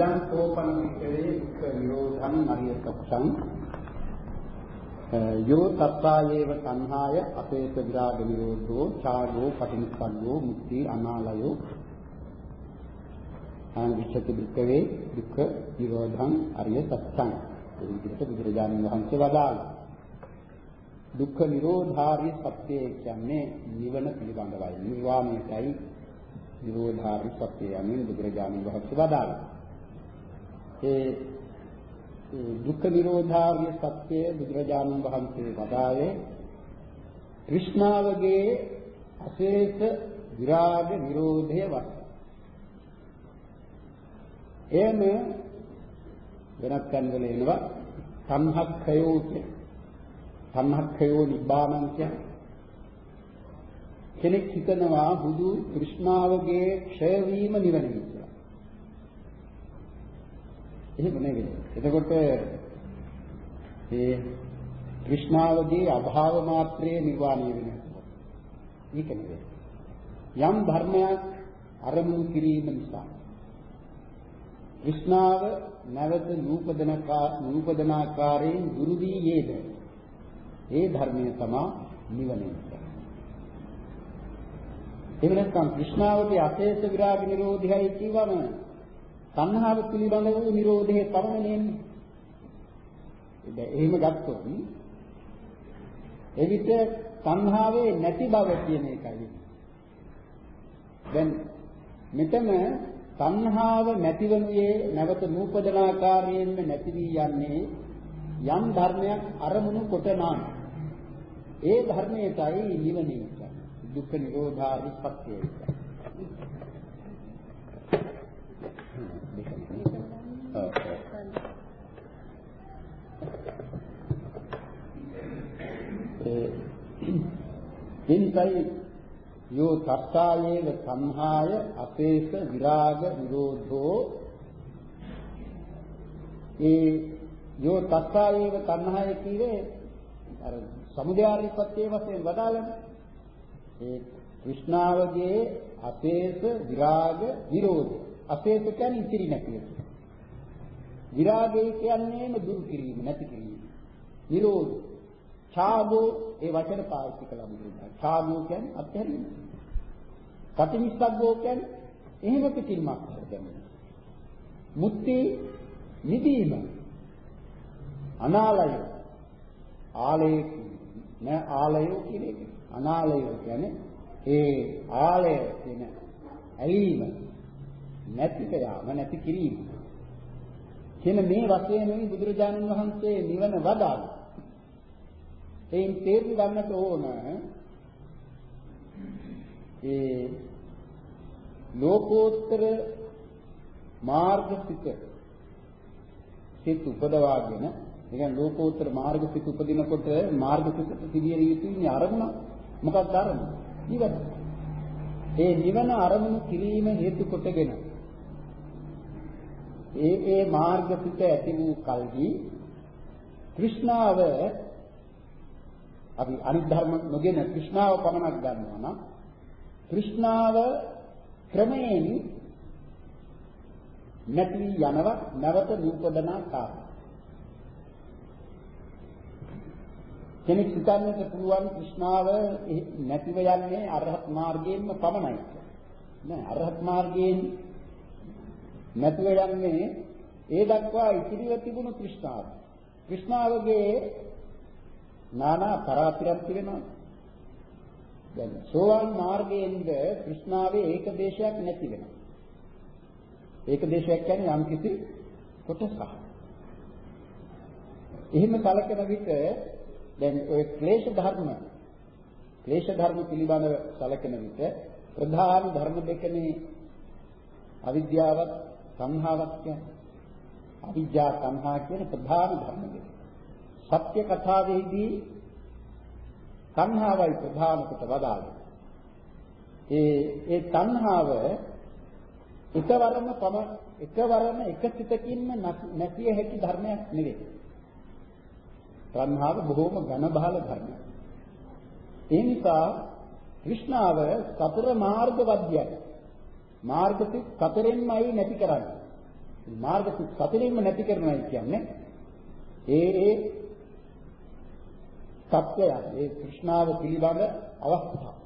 ඉදං කෝපන වික්‍රේ දුක්ඛ නිරෝධං අරිය සත්‍යං යෝ තත්තායේව සංහාය අපේත විරාග නිරෝධෝ ඡාගෝ පටිනිස්සග්ගෝ මුක්ති අනාලයෝ. අනිච්චති වික්‍රේ දුක්ඛ නිරෝධං අරිය සත්‍යං ඒ විදිහට බුදුරජාණන් වහන්සේ වදාළා. දුක්ඛ නිරෝධාරිය සත්‍යය කියන්නේ නිවන පිළිබඳවයි. නිර්වාණයයි නිරෝධාරිය සත්‍යය යමින් බුදුරජාණන් වහන්සේ වදාළා. ඒ දුක්ඛ නිරෝධාර්ය සත්‍යය බුදුරජාණන් වහන්සේ වදාළේ কৃষ্ণාවගේ අශේෂ විරාග නිරෝධය වත්. එම වෙනත් තැන්වල එනවා සංහක්ඛයෝ කිය. සංහක්ඛයෝ නිබ්බානං කිය. කෙනෙක් හිතනවා බුදු কৃষ্ণාවගේ ක්ෂය වීම නිවනයි. එහෙම නෙවෙයි. එතකොට ඒ કૃષ્ණාවගේ අභාව මාත්‍රයේ නිර්වාණය වෙනවා. ඒක නෙවෙයි. යම් ධර්මයක් අරමුණු කිරීම නිසා විස්නාව නැවත නූපදනකා නූපදනාකාරයෙන් දුරු වී යේද ඒ ධර්මය තමයි නිවන එහෙම නැත්නම් විස්නාවගේ අශේෂ විරාග නිරෝධයයි කියවම තණ්හාව පිළිබඳ වූ නිරෝධයේ පරමණයන්නේ එහෙම ගත්තොත් එවිට තණ්හාවේ නැති බව කියන එකයි. දැන් මෙතන තණ්හාව නැතිවනුයේ නැවත නූපදන ආකාරයෙන්ම නැති වී යන්නේ යම් ධර්මයක් අරමුණු කොට නම්. ඒ ධර්මයටයි නිවනේ දුක්ඛ නිරෝධා විපත්තිය ඒ ඉන්සයි යෝ තත්තායේව සංහාය අපේස විරාග විරෝධෝ ඒ යෝ තත්තායේව තණ්හාය කීවේ අර සමුදයාරිපත්යේ වශයෙන් වදාළනේ. ඒ કૃષ્ණාවගේ අපේස විරාග විරෝධ අපේස කියන්නේ ඉතිරි නැති එක විරාගය කියන්නේම දුරු කිරීම නැති කිරීම විරෝධ ඡාගෝ ඒ වචන පාවිච්චි කළා බුදුරජාණන්. ඡාගෝ කියන්නේ අත්හැරීම. කටිනිස්සග්ගෝ කියන්නේ එහෙම පිටින්මක් දැනෙන. මුක්ති නිදීම. අනාලය. ආලය නෑ ආලය කියන එක. අනාලය කියන්නේ ඒ ආලය කියන ඇලීම නැතික යාම නැති කිරීම. කියන මේ වශයෙන් බුදුරජාණන් වහන්සේ නිවන වදාළා. එයින් තේරුම් ගන්නට ඕන ඒ ලෝකෝත්තර මාර්ගසිත සිත උපදවාගෙන නිකන් ලෝකෝත්තර මාර්ගසිත උපදිනකොට මාර්ගසිත පිළියෙල යුතුයි අරමුණ මොකක්ද අරමුණ නිවන ඒ නිවන අරමුණු කිරීම හේතු කොටගෙන ඒ ඒ මාර්ග පිට ඇති වූ කල්හි তৃෂ්ණාව අපි අනිත් ධර්ම නොගෙන তৃෂ්ණාව පමණක් ගන්නවා නම් তৃෂ්ණාව ක්‍රමයෙන් නැති යනවා නැවත නූපදනා කාර්ය. කෙනෙක් හිතන්නට පුළුවන් তৃෂ්ණාව නැතිව යන්නේ අරහත් මාර්ගයෙන්ම පමණයි. නෑ අරහත් මාර්ගයෙන් නැතුව යන්නේ ඒ දක්වා ඉතිරිව තිබුණු তৃෂ්ණාව. তৃෂ්ණාවගේ নানা පරාතිරක් වෙනවා. දැන් සෝවාන් මාර්ගයෙන්ද তৃෂ්ණාවේ ඒකදේශයක් නැති වෙනවා. ඒකදේශයක් කියන්නේ යම්කිසි කොටසක්. එහෙම කලකන විට දැන් ඔය ක්ලේශ ධර්ම ක්ලේශ ධර්ම පිළිබඳව සැලකෙන විට ප්‍රධාන ධර්ම දෙකනේ අවිද්‍යාවත් සංහාවක් කියන්නේ. අවිද්‍යා සංහා කියන ප්‍රධාන ධර්ම දෙක. සත්‍ය කතාවේදී තණ්හාවයි ප්‍රධාන කොට වදාළේ. ඒ ඒ තණ්හාව එකවරම තම එකවරම එක සිතකින්ම නැතිය හැකි ධර්මයක් නෙවෙයි. තණ්හාව බොහෝම ඝන බහල ධර්මයක්. ඒ නිසා કૃષ્ණාව සතර මාර්ග වද්‍යයි. මාර්ග සිත් සතරෙන්මයි නැති කරන්නේ. මාර්ග සතරෙන්ම නැති කරනවා කියන්නේ ඒ ඒ සත්‍යය ඒ කෘෂ්ණාව පිළිබඳ අවස්ථාව.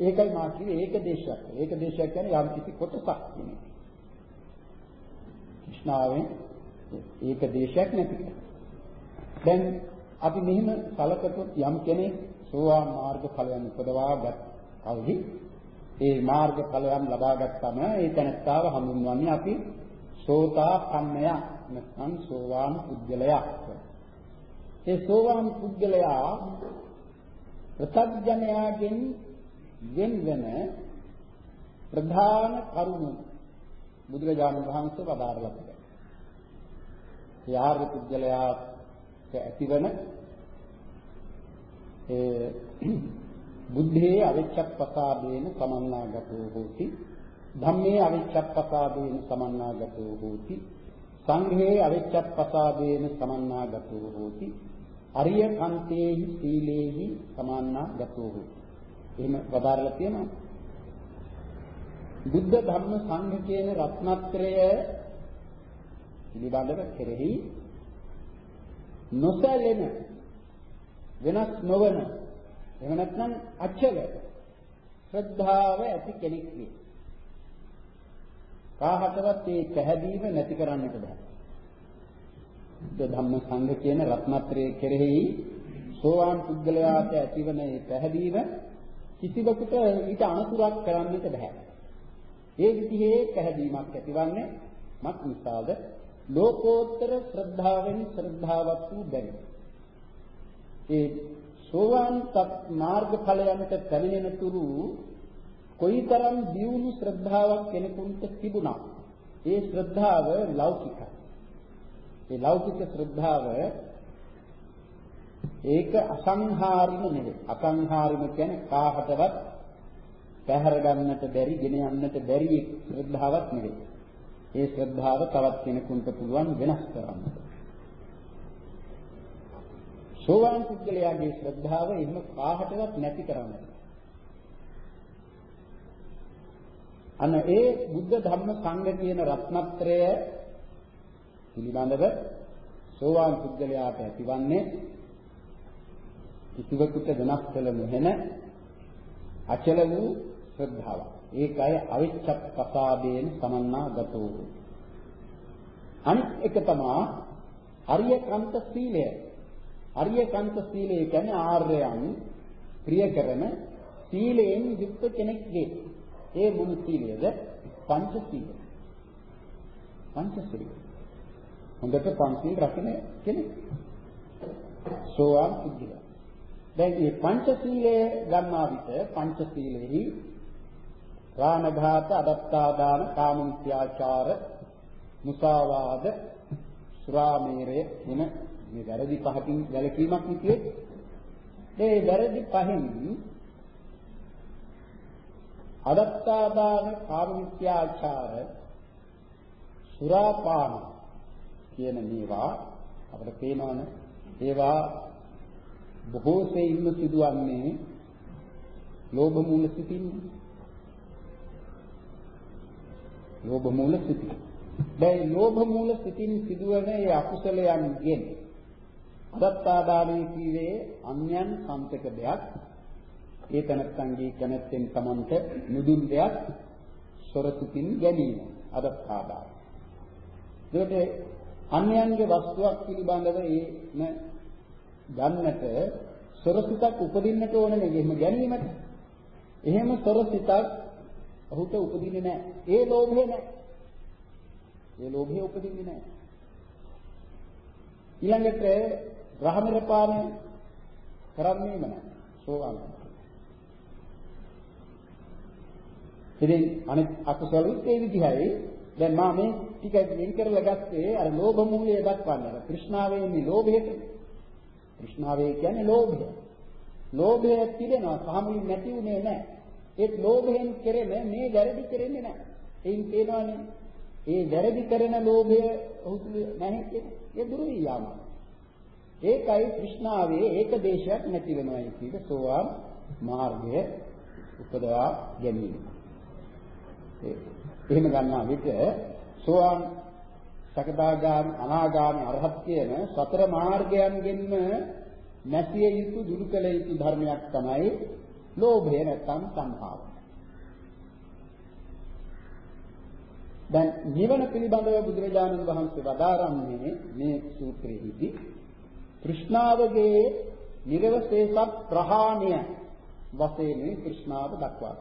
ඒකයි මා කිව්වේ ඒක දේශයක්. ඒක දේශයක් කියන්නේ යම් කිසි කොටසක් කියන එක. කෘෂ්ණාවෙන් ඒක දේශයක් නැති දැන් අපි මෙහෙම කලකතොත් යම් කෙනෙක් සෝවාන් මාර්ග ඵලයන් උපදවාගත් කවහි ඒ මාර්ග ඵලයන් ලබා ගත්තම ඒ තැනත්තාව හඳුන්වන්නේ අපි සෝතාපන්නය නැත්නම් සෝවාන් පුද්ගලයා. ඒ සෝවාන් පුද්ගලයා ප්‍රත්‍යඥයාගෙන් වෙන වෙන ප්‍රධාන කරුණු බුදුරජාණන් වහන්සේ වදාරලා තිබෙනවා. ඒ ආර්ය පුද්ගලයාට ඇතිවන ඒ බුද්ධේ අවිච්ඡප්පසාදේන සමන්නාගතෝ හෝති. ධම්මේ අවිච්ඡප්පසාදේන සමන්නාගතෝ හෝති. සංඝේ අවිච්ඡප්පසාදේන සමන්නාගතෝ හෝති. අරිය කන්තේහි සීලේහි සමන්නාගතෝ හෝති. එහෙම වදාරලා තියෙනවා. බුද්ධ ධර්ම සංඝ කියන රත්නත්‍රය පිළිබඳව කෙරෙහි නොසැලෙන වෙනස් නොවන එහෙම නැත්නම් අචල ශ්‍රද්ධාව ඇති කෙනෙක් වේ. කාහටවත් මේ පැහැදීම නැති කරන්නට බෑ. බුද්ධ ධම්ම සංඝ කියන රත්නත්‍රයේ කෙරෙහි සෝවාන් පුද්ගලයාට ඇතිවන මේ පැහැදීම කිසිවකට ඊට අනුතරක් කරන්නට බෑ. ඒ විදිහේ පැහැදීමක් ඇතිවන්නේ මත් නිසාද ලෝකෝත්තර ශ්‍රද්ධාවෙන් ශ්‍රද්ධාවක් වූ බැරි. ඒ සෝවාන් මාර්ගඵලයන්ට පැමිණෙන තුරු කොයිතරම් දියුණු ශ්‍රද්ධාවක් කෙනෙකුට තිබුණා. ඒ ශ්‍රද්ධාව ලෞකිකයි. ඒ ලෞකික ශ්‍රද්ධාව ඒක අසංහාරිම නෙවෙයි. අසංහාරිම කියන්නේ කාහටවත් පැහැර ගන්නට බැරි, ගෙන යන්නට බැරි ශ්‍රද්ධාවක් නෙවෙයි. ඒ ශ්‍රද්ධාව තවත් කෙනෙකුට පුළුවන් වෙනස් කරන්න. සෝවාන් පුද්ගලයාගේ ශ්‍රද්ධාව එහෙම කාහටවත් නැති කරන්න. අන්න ඒ බුද්ධ ධර්ම සංඝ කියන රත්නත්‍රය පිළිබඳව සෝවාන් පුද්ගලයාට ඇතිවන්නේ කිසිවෙකුට වෙනස් කළ නොහැන අචල වූ ශ්‍රද්ධාවක්. ඒකයි අවිච්ඡප්පසාදේන සමන්නාගතෝ. අනිත් එක තමයි අරියකන්ත සීලය. අරියකන්ත සීලය කියන්නේ ආර්යයන් ප්‍රිය කරන සීලයෙන් යුක්ත කෙනෙක්ගේ. ඒ මොන සීලයද? පංච සීලය. පංච සීලය. හොඳට පංචීල් රකින්න කෙනෙක්. සෝවාන් පුද්ගලයා. දැන් මේ පංච සීලය ගන්නා විට පංච සීලෙහි ප්‍රාණඝාත, අදත්තාදාන, කාමමිත්‍යාචාර, මුසාවාද, සුරාමේරය වෙන මේ වැරදි පහකින් වැළකීමක් නිතියේ. මේ වැරදි පහෙන් අදත්තාදාන, කාමමිත්‍යාචාර, සුරාපාන කියන මේවා අපිට පේනවනේ. ඒවා බොහෝ සෙයින්ම සිදුවන්නේ ලෝභ මූල සිතින්නේ. ලෝභ මූල සිතින්. දැන් ලෝභ මූල සිතින් සිදුවන ඒ අකුසලයන්ගෙන් අදත්තාදානයේ කීවේ අන්‍යයන් සම්පක දෙයක් ඒ තනත්තන්ගේ කැමැත්තෙන් තමන්ට නුදුන් දෙයක් සොරතුකින් ගැනීම අදත්තාදාන. ඒකට අන්‍යයන්ගේ වස්තුවක් පිළිබඳව ඒන ගන්නට සොරසිතක් උපදින්නට ඕන නේ එහෙම ගැනීමට. එහෙම සොරසිතක් ඔහුට උපදින්නේ නැහැ. ඒ ලෝභය නැහැ. ඒ ලෝභය උපදින්නේ නැහැ. ඊළඟට රහමර පාන කරන්නේම නැහැ. සෝවාන්. ඉතින් අනිත් අකුසලුත් ඒ විදිහයි. දැන් මා මේ ටික වෙන් කරලා ගත්තේ අර ලෝභ මූලය දක්වන්න. කෘෂ්ණාවේ මේ ලෝභයට. කෘෂ්ණාවේ කියන්නේ ලෝභය. ලෝභය තිබෙනවා. සාමුලින් නැති උනේ නැහැ. ඒ ලෝභයෙන් කෙරෙන මේ වැරදි කරන්නේ නැහැ. එයින් තේනවනේ ඒ වැරදි කරන ලෝභය ඔහු තුල නැහැ කියන්නේ. ඒ දුරු යාම. ඒකයි કૃષ્ණාවේ ඒක දේශයක් නැති වෙනවායි කියන සෝවාන් මාර්ගය උපදවා ගැනීම. එහෙම ගන්නා විට සෝවාන් සකදාගාමි අනාගාමි අරහත් කියන සතර මාර්ගයන්ගෙන්ම නැතිය යුතු දුරු කළ යුතු ධර්මයක් තමයි ලෝභය නැත්නම් සංහාව. දැන් නිවන පිළිබඳව බුදුරජාණන් වහන්සේ වදාරන්නේ මේ සූත්‍රයේදී કૃષ્ણાවගේ නිර්වශේෂ ප්‍රහාණය වශයෙන් કෘષ્ණාව දක්වා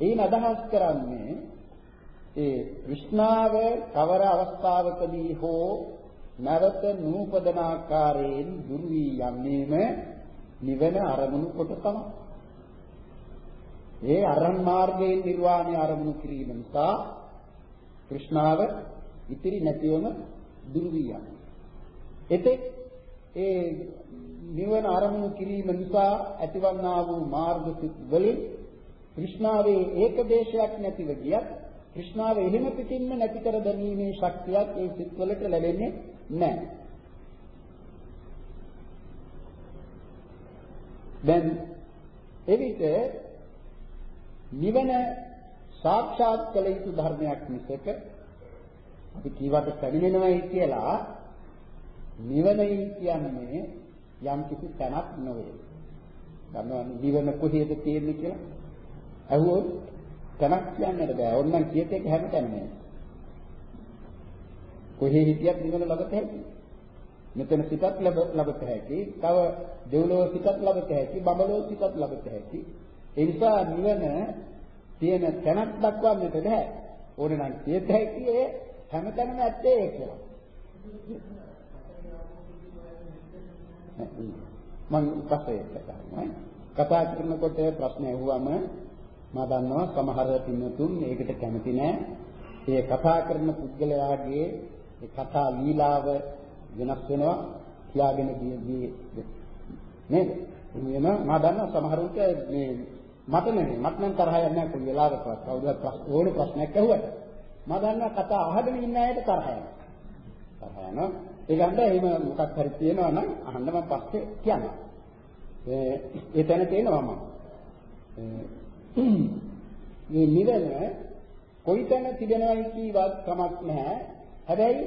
එයින් අදහස් කරන්නේ ඒ કૃષ્ණාව කවර අවස්ථාවකදී හෝ නැවත නූපදන ආකාරයෙන් දුරු වී යන්නේම නිවන අරමුණු කොට තමයි. ඒ අරන් මාර්ගයෙන් නිර්වාණය අරමුණු කිරීම නිසා કૃષ્ණාව ඉතිරි නැතිවම දුරු වී යනවා. එතෙක් ඒ නිවන අරමුණු කිරීම නිසා ඇතිවන්නා වූ මාර්ග සිත් වලින් কৃষ্ণාවේ ඒකදේශයක් නැතිව ගියත් কৃষ্ণාව එහෙම පිටින්ම නැති කර දැමීමේ ශක්තියක් ඒ සිත් වලට ලැබෙන්නේ නැහැ. දැන් එවිට නිවන සාක්ෂාත් කළ යුතු ධර්මයක් මිසක අපි කීවට පැමිණෙනවයි කියලා නිවනයි කියන්නේ යම් කිසි තැනක් නෙවෙයි. ගන්නවනේ නිවන කොහේද තියෙන්නේ කියලා. අහුවොත් තැනක් කියන්නට බෑ. ඕන්නම් කියත එක හැමතැනම නෑ. කොහේ හිටියත් නිවන ලබත හැකි. මෙතන සිතත් ලබත හැකි. තව දෙව්ලොව සිතත් ලබත හැකි. බඹලොව සිතත් ලබත හැකි. ඒ නිසා නිවන තියෙන තැනක් දක්වන්නට බෑ. ඕනේ නම් කියත හැකි ඒ හැමතැනම ඇත්තේ ඒක කියලා. මම පස්සේ කතා කතා කරනකොට ප්‍රශ්න ඇහුවම මම දන්නවා සමහර පින්නතුන් මේකට කැමති නෑ. ඒ කතා කරන පුද්ගලයාගේ ඒ කතා ලීලාව වෙනස් වෙනවා කියාගෙන ගියේ නේද? එහෙම මම දන්නවා සමහරුන්ට මේ මට නෙමෙයි මට නම් තරහ යන්නේ නැහැ කොයි වෙලාවකවත් කවුරුත් ඕනේ ප්‍රශ්නයක් ඇහුවට මම දන්නවා කතා අහගෙන ඉන්න අයට තරහ යනවා. තරහ යනවා ඒ ගන්න එහෙම මොකක් හරි තියෙනවා නම් අහන්න මම පස්සේ කියන්නම්. ඒ ඒ තැන තියෙනවා මම. මේ නිවන කොයිතැන තිබෙනවයි කීවත් කමක් නැහැ. හැබැයි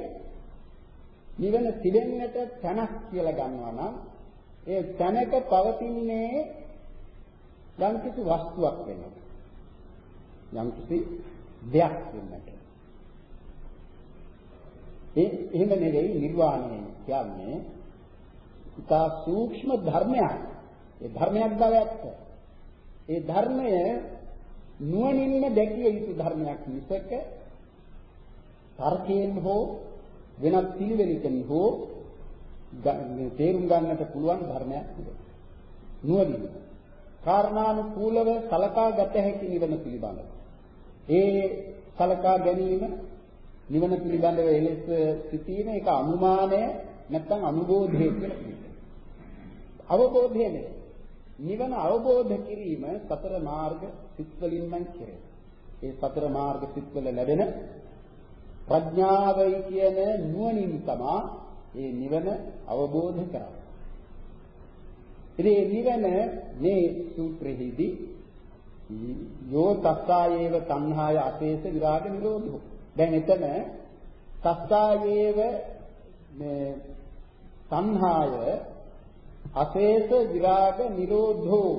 නිවන තිබෙන්නට තැනක් කියලා ගන්නවා නම් ඒ තැනක පවතින්නේ යම්කිසි වස්තුවක් වෙනවා. යම්කිසි දෙයක් වෙන්නට. ඒ එහෙම නෙවෙයි නිර්වාණය කියන්නේ ඉතා සූක්ෂම ධර්මයක්. ඒ ධර්මයක් බව ඇත්ත. ඒ ධර්මය නුවණින්ම දැකිය යුතු ධර්මයක් මිසක තර්කයෙන් හෝ වෙනත් පිළිවෙලකින් හෝ තේරුම් ගන්නට පුළුවන් ධර්මයක් නෙවෙයි. නුවණින් කාරණානුකූලව සලකා ගත හැකි නිවන පිළිබඳව. ඒ සලකා ගැනීම නිවන පිළිබඳව එලෙස සිටීම ඒක අනුමානය නැත්නම් අනුබෝධය කියලා කියනවා. අවබෝධය නෙවෙයි. නිවන අවබෝධ කිරීම සතර මාර්ග සිත්වලින් නම් කෙරේ. ඒ සතර මාර්ග සිත්වල ලැබෙන ප්‍රඥාවයි කියන නුවණින් තමා මේ නිවන අවබෝධ කරන්නේ. ඉතින් නිවන මේ සූත්‍රෙහිදී යෝ තස්සායේව තණ්හාය අපේස විරාග නිරෝධෝ දැන් එතන සස්සායේව මේ සංහාය අශේෂ විරාග නිරෝධෝ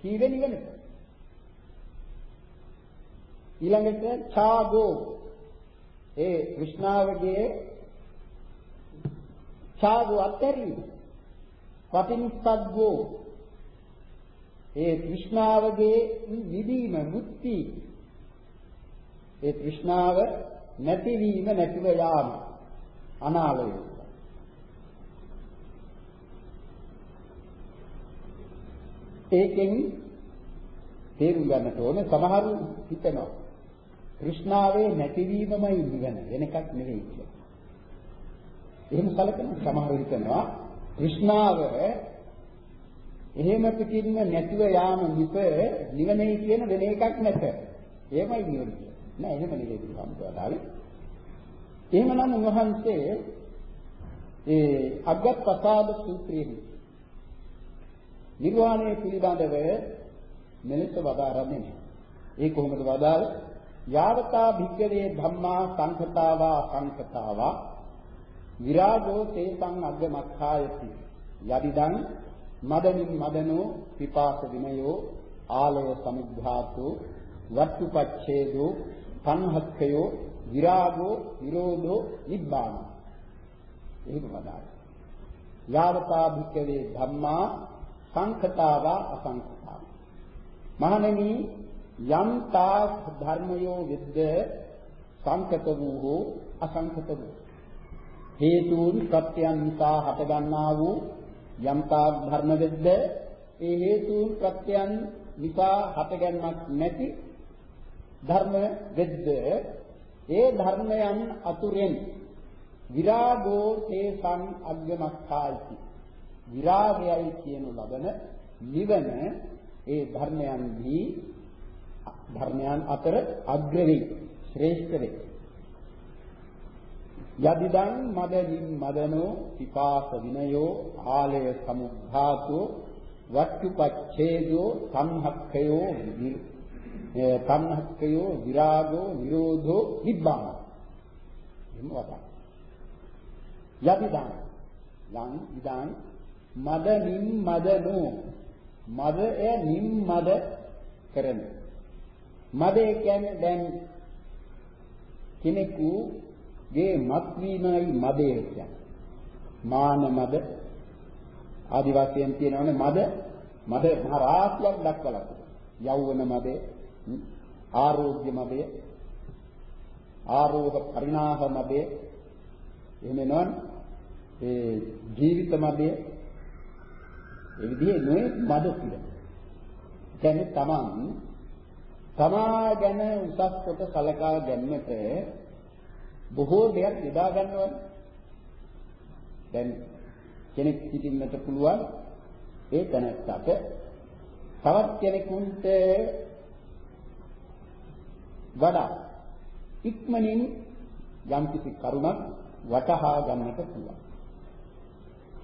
කීවෙනි වෙනද ඊළඟට ඡාගෝ. ඒ විෂ්ණාවගේ ඡාගෝ අත්හැරීම. පටිනිස්සග්ගෝ. ඒ විෂ්ණාවගේ නිදීම මුක්ති. ඒ තෘෂ්ණාව නැතිවීම නැතිව යාම අනාලය. ඒකෙන් තේරුම් ගන්නට ඕනේ සමහරු හිතනවා තෘෂ්ණාවේ නැතිවීමමයි නිවන වෙන එකක් නෙවෙයි කියලා. එහෙම සැලකන සමහරු හිතනවා තෘෂ්ණාව එහෙම පිටින්ම නැතිව යාම මිස නිවනේ කියන වෙන එකක් නැත. එහෙමයි නිවන. නෑ එහෙම නෙවෙයි බුදුහාමුදුරුවෝ එහෙමනම් උන්වහන්සේ ඒ අග්ගත් ප්‍රසාද සූත්‍රයේ නිර්වාණය පිළිබඳව මෙලෙස වදාරන්නේ නැහැ. ඒ කොහොමද වදාළ? යාවතා භික්කවේ ධම්මා සංඛතාවා සංඛතාවා විරාගෝ තේසං අග්ගමක්ඛායති යදිදං මදනින් මදනෝ පිපාස විනයෝ ආලය සමුද්ධාතෝ වත්තුපච්ඡේදෝ සංහක්ඛයෝ විරාගෝ විරෝධෝ නිබ්බාන. එහෙම වදායි යාවතා භික්කවේ ධම්මා සංඛතාවා අසංඛතාවා. මහණෙනි යම් තාක් ධර්මයෝ විද්ද සංකත වූ හෝ අසංකත වූ. හේතුන් ප්‍රත්‍යයන් නිසා හටගන්නා වූ යම් තාක් ධර්ම විද්ද ඒ හේතුන් ප්‍රත්‍යයන් නිසා හටගන්මක් නැති ධර්ම විද්ද? ඒ ධර්මයන් අතුරෙන් විරාගෝ තේසං අග්ගමක්ඛායිති විරාගයයි කියනු ලබන නිවන ඒ ධර්මයන්හි ධර්මයන් අතර අග්‍ර වේ ශ්‍රේෂ්ඨ වේ. යදිදං මදලින් මදනෝ පිපාස විනයෝ ආලය සමුද්ධාතෝ වට්ටුපච්ඡේදෝ සංහක්ඛයෝ සංහක්ඛයෝ විරාගෝ නිරෝධෝ නිබ්බාන. එහෙම වදා යදිදං යං ඉදං මදලින් මදනෝ මදය නිම් මද කරන. මදේ කියන්නේ දැන් කෙනෙකුගේ මත් වීමයි මදය කියන්නේ. මාන මද. ආදි වශයෙන් තියෙනවනේ මද. මද මහ රාශියක් දක්වලා යෞවන මදේ. ආරෝග්‍ය මදේ ආරෝහ පරිණාහ මදේ එහෙම නෝන ඒ ජීවිත මදේ ඒ විදිහේ නොයේ මද කියලා. කියන්නේ තමන් තමා ගැන උසස් කොට සලකා ගැනීමට බොහෝ දෙයක් යොදා ගන්නවා. දැන් කෙනෙක් සිටින්නට පුළුවන් ඒ තැනත්තට තවත් කෙනෙකුට වඩා ඉක්මනින් යම්කිසි කරුණක් වටහා ගන්නට පුළුවන්.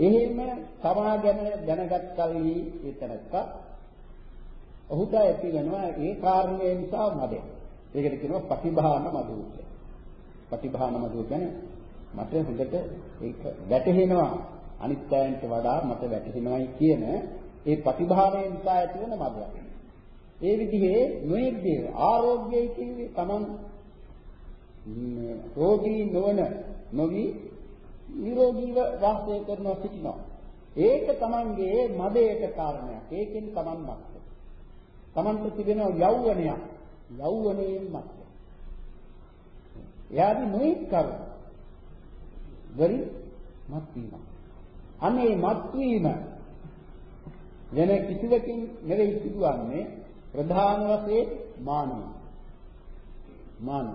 එහෙම තමා ගැන දැනගත් කල්හි ඒ තැනත්තා ඔහුට ඇති වෙනවා ඒ කාරණේ නිසා මදය. ඒකට කියනවා පටිභාන මදෝ කියලා. පටිභාන මදෝ කියන්නේ මට හොඳට ඒක වැටහෙනවා අනිත් අයන්ට වඩා මට වැටහෙනවායි කියන ඒ පටිභානය නිසා ඇති වෙන මදය. ඒ විදිහේ නොයෙක් දේ ආරෝග්‍යයි කියන්නේ Taman රෝගී නොවන නොවි නිරෝගීව වාසය කරනවා සිටිනවා. ඒක Tamanගේ මදයට කාරණයක්. ඒකෙන් Taman මත්. Tamanta තිබෙන යෞවනයක් යෞවනයෙන් මත. එයාදී නොඑක් කරුණ. වරි මත් වීම. අනේ මත් වීම වෙන කිසිවකින් නෙවෙයි සිදුවන්නේ ප්‍රධාන වශයෙන් මානව. මානව.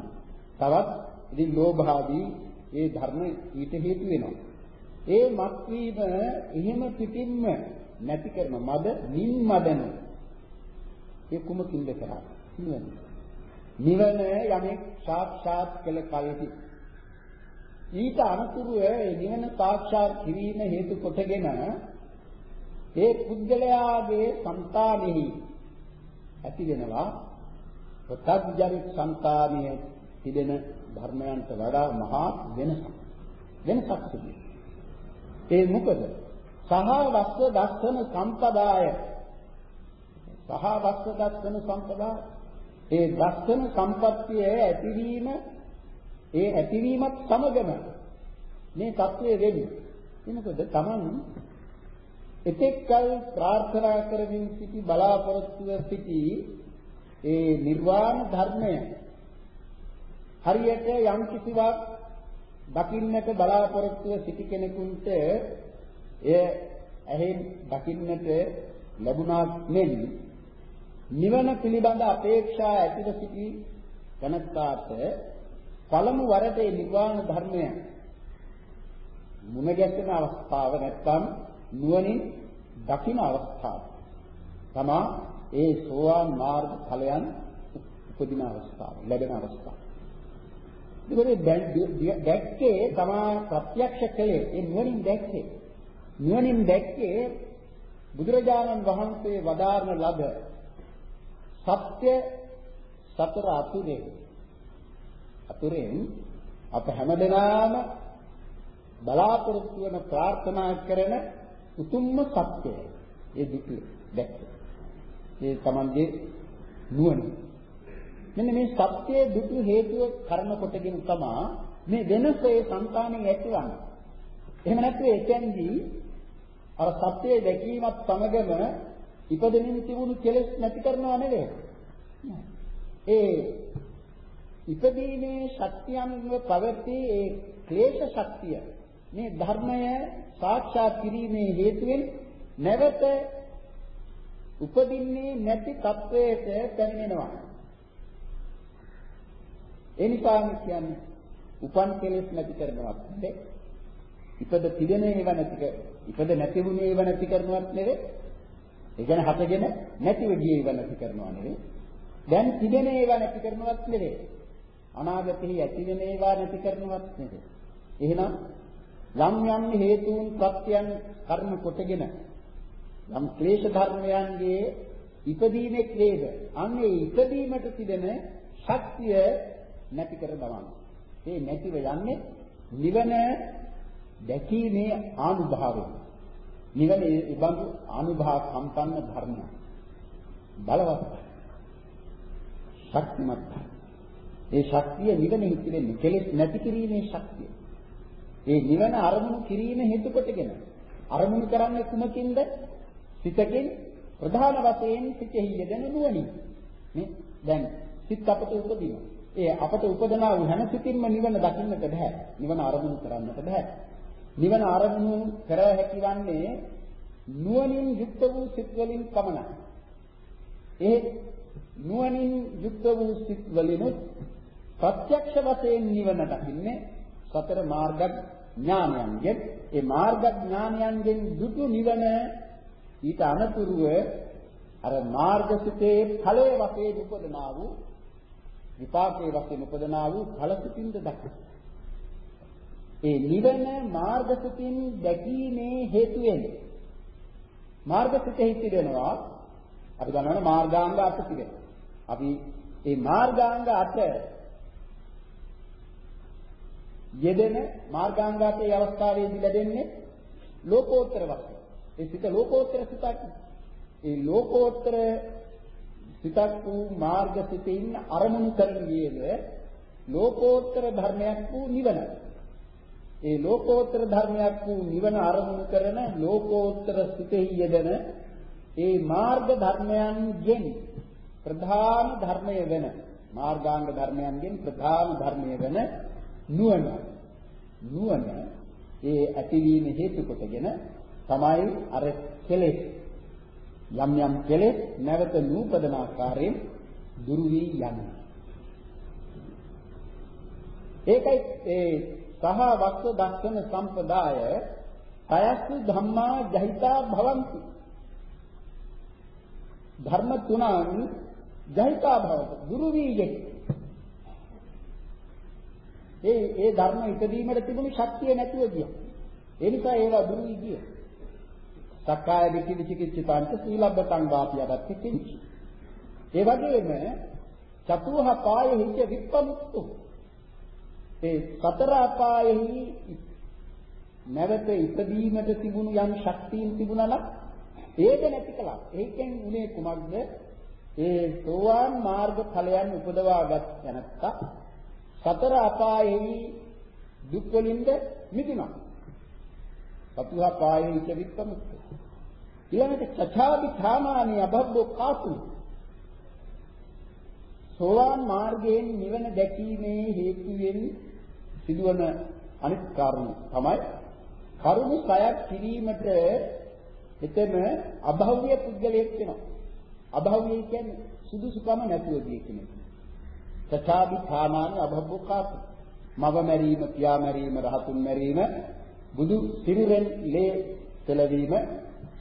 තවත් ඉතින් ලෝභාදී ඒ ධර්ම ඊට හේතු වෙනවා. ඒ මත් වීම එහෙම පිටින්ම නැති කරන මද නින් මදන ඒ කුමකින්ද කරන්නේ? නිවන. නිවන යමෙක් සාක්ෂාත් කළ කලෙහි ඊට අනුතුරුව ඒ නිවන සාක්ෂාත් කිරීම හේතු කොටගෙන ඒ පුද්ගලයාගේ సంతානෙහි ඇති වෙනවා ප්‍රත්‍යජරි సంతානිය තිබෙන ධර්මයන්ට වඩා මහා වෙනසක්. වෙනසක් තිබෙනවා. ඒ මොකද? සහවස්ස දස්සන සම්පදාය. සහවස්ස දස්සන සම්පදාය. ඒ දස්සන සම්පත්තිය ඇතිවීම ඒ ඇතිවීමත් සමගම මේ தત્ත්වය වෙන්නේ. එනකොට Taman එතෙක්කල් ප්‍රාර්ථනා කරමින් සිටි බලාපොරොත්තුව සිටි ඒ නිර්වාණ ධර්මය හරියට යම් කිසිවක් දකින්නට බලාපොරොත්තුව සිටි කෙනෙකුට එය ඇහෙන් දකින්නට ලැබුණා මෙන් නිවන පිළිබඳ අපේක්ෂා ඇතිව සිටි තනත්තාට පළමු වරට ඒ නිර්වාණ ධර්මය මුණ ගැසෙන අවස්ථාව නැත්නම් නුවණින් දකින අවස්ථාව. තමා ඒ සෝවාන් මාර්ග ඵලයන් උපදින අවස්ථාව ලැබෙන අවස්ථාව. ඒකේ දැක්කේ තමා ප්‍රත්‍යක්ෂ කළේ ඒ නුවණින් දැක්කේ. නුවණින් දැක්කේ බුදුරජාණන් වහන්සේ වදාරන ලද සත්‍ය සතර අතුරේ. අතුරෙන් අප හැමදෙනාම බලාපොරොත්තු වෙන ප්‍රාර්ථනා කරන උතුම්ම සත්‍යය. ඒ දුක දැක්ක. ඒ තමන්ගේ නුවණ. මෙන්න මේ සත්‍යයේ දුක හේතුව කරන කොටගෙන තමයි මේ වෙනස ඒ సంతානෙන් ඇතිවන්නේ. එහෙම නැත්නම් එතෙන්දී අර සත්‍යයේ දැකීමත් සමගම ඉපදෙමින් තිබුණු කෙලෙස් නැති කරනවා නෙවෙයි. ඒ ඉපදීමේ ශක්තියන්ව පැවති ඒ ක්ලේශ ශක්තිය මේ ධර්මය සාක්ෂාත් කිරීමේ හේතුවෙන් නැවත උපදින්නේ නැති තත්වයට පැමිණෙනවා. ඒ නිසා කියන්නේ උපන් කෙලෙස් නැති කරනවත් නෙවෙයි. ඉපද තිබෙන ඒවා නැති කර ඉපද නැති වුණේ ඒවා නැති කරනවත් නෙවෙයි. ඒ කියන්නේ හතගෙන නැතිව ගියේ ඒවා නැති කරනවා නෙවෙයි. දැන් තිබෙන ඒවා නැති කරනවත් නෙවෙයි. අනාගතෙහි ඇති වෙන ඒවා නැති කරනවත් නෙවෙයි. එහෙනම් යම් යම් හේතුන් ප්‍රත්‍යයන් කර්ම කොටගෙන යම් ක්ලේශ ධර්මයන්ගේ ඉපදීමේ ක්ලේශ අන්නේ ඉපදීමට තිබෙන ශක්තිය නැති කර දවන්න. ඒ නැතිව යන්නේ නිවන දැකීමේ ආනුභාවය. නිවන ඒ බඳු ආනුභාව සම්පන්න ධර්ම. බලවත්. ශක්තිමත්. ඒ ශක්තිය නිවනෙහි තිබෙන්නේ කෙලෙස් නැති කිරීමේ ශක්තිය. ඒ නිවන අරමුණු කිරීම හේතු කොටගෙන අරමුණු කරන්නේ කුමකින්ද? සිතකින් ප්‍රධාන වශයෙන් සිතෙහි යෙදෙන නුවණින්. මේ දැන් සිත් අපට උපදිනවා. ඒ අපට උපදනා වූ හැම සිතින්ම නිවන දකින්නට බෑ. නිවන අරමුණු කරන්නට බෑ. නිවන අරමුණු කර හැකි වන්නේ නුවණින් යුක්ත වූ සිත් වලින් පමණයි. ඒ නුවණින් යුක්ත වූ සිත් වලිනුත් ප්‍රත්‍යක්ෂ වශයෙන් නිවන දකින්නේ සතර මාර්ග ඥානයන්ගෙන් ඒ මාර්ග ඥානයන්ගෙන් දුටු නිවන ඊට අනතුරුව අර මාර්ගසිතේ ඵලයේ වශයෙන් උපදනා වූ විපාකයේ වශයෙන් උපදනා වූ ඵලසිතින්ද දක්වයි. ඒ නිවන මාර්ගසිතින් දැකීමේ හේතුවෙන් මාර්ගසිතෙහි තිබෙනවා අපි දන්නවනේ මාර්ගාංග අට තිබෙනවා. අපි මේ මාර්ගාංග අට යෙදෙන මාර්ගාංගාතේ අවස්ථාවේදී ලැබෙන්නේ ලෝකෝත්තර වස්තු. ඒ සිත ලෝකෝත්තර සිතක්. ඒ ලෝකෝත්තර සිතක් වූ මාර්ග සිතින් අරමුණු කරන්නේද ලෝකෝත්තර ධර්මයක් වූ නිවන. ඒ ලෝකෝත්තර ධර්මයක් වූ නිවන අරමුණු කරන ලෝකෝත්තර සිතෙහි යෙදෙන ඒ මාර්ග ධර්මයන්ගෙන් ප්‍රධාන ධර්මය වෙන මාර්ගාංග ධර්මයන්ගෙන් ප්‍රධාන ධර්මය වෙන නුවණ. නුවණ ඒ ඇතිවීම හේතු කොටගෙන තමයි අර කෙලෙස්. යම් යම් කෙලෙස් නැවත නූපදන ආකාරයෙන් දුරු වී යන්නේ. ඒකයි ඒ සහ වස්තු දක්ෂණ සම්පදාය කයස්සු ධම්මා ජහිතා භවಂತಿ. ධර්ම තුනන් ජහිතා භවත දුරු වී යෙයි ඒ ඒ ධර්ම ඉදීමට තිබුණු ශක්තිය නැතුව ගියා. ඒ නිසා ඒවා දුරු වී ගියා. සක්කාය දිට්ඨි විචිකිච්ඡාන්ත සීලබ්බතං වාපියදත් කිංචි. ඒ වගේම චතුහ පායෙහි ච විප්පමුක්තු. ඒ සතර අපායෙහි නැවත ඉදීමට තිබුණු යම් ශක්තියින් තිබුණා නම් ඒක නැති කළා. ඒකෙන් උනේ කුමක්ද? ඒ සෝවාන් මාර්ග ඵලයන් උපදවාගත් තැනත්තා සතර අපායෙහි දුක් වලින්ද මිදුණා. සතුහ අපායෙහි චවිත්තමුක්ත. ඊළඟට සචාදි ථාමානි අබබ්බෝ කාසු. සෝවාන් මාර්ගයෙන් නිවන දැකීමේ හේතුවෙන් සිදුවන අනිත් කාරණය තමයි කරුණු සයක් කිරීමට එතන අභෞවිය පුද්ගලයෙක් වෙනවා. අභෞවිය කියන්නේ සුදුසුකම නැතුව ගිය කෙනෙක්. සචාදි ථානානි අභබ්බකාස මව මැරීම පියා මැරීම රහතුන් මැරීම බුදු සිරිරෙන් ලේ පෙළවීම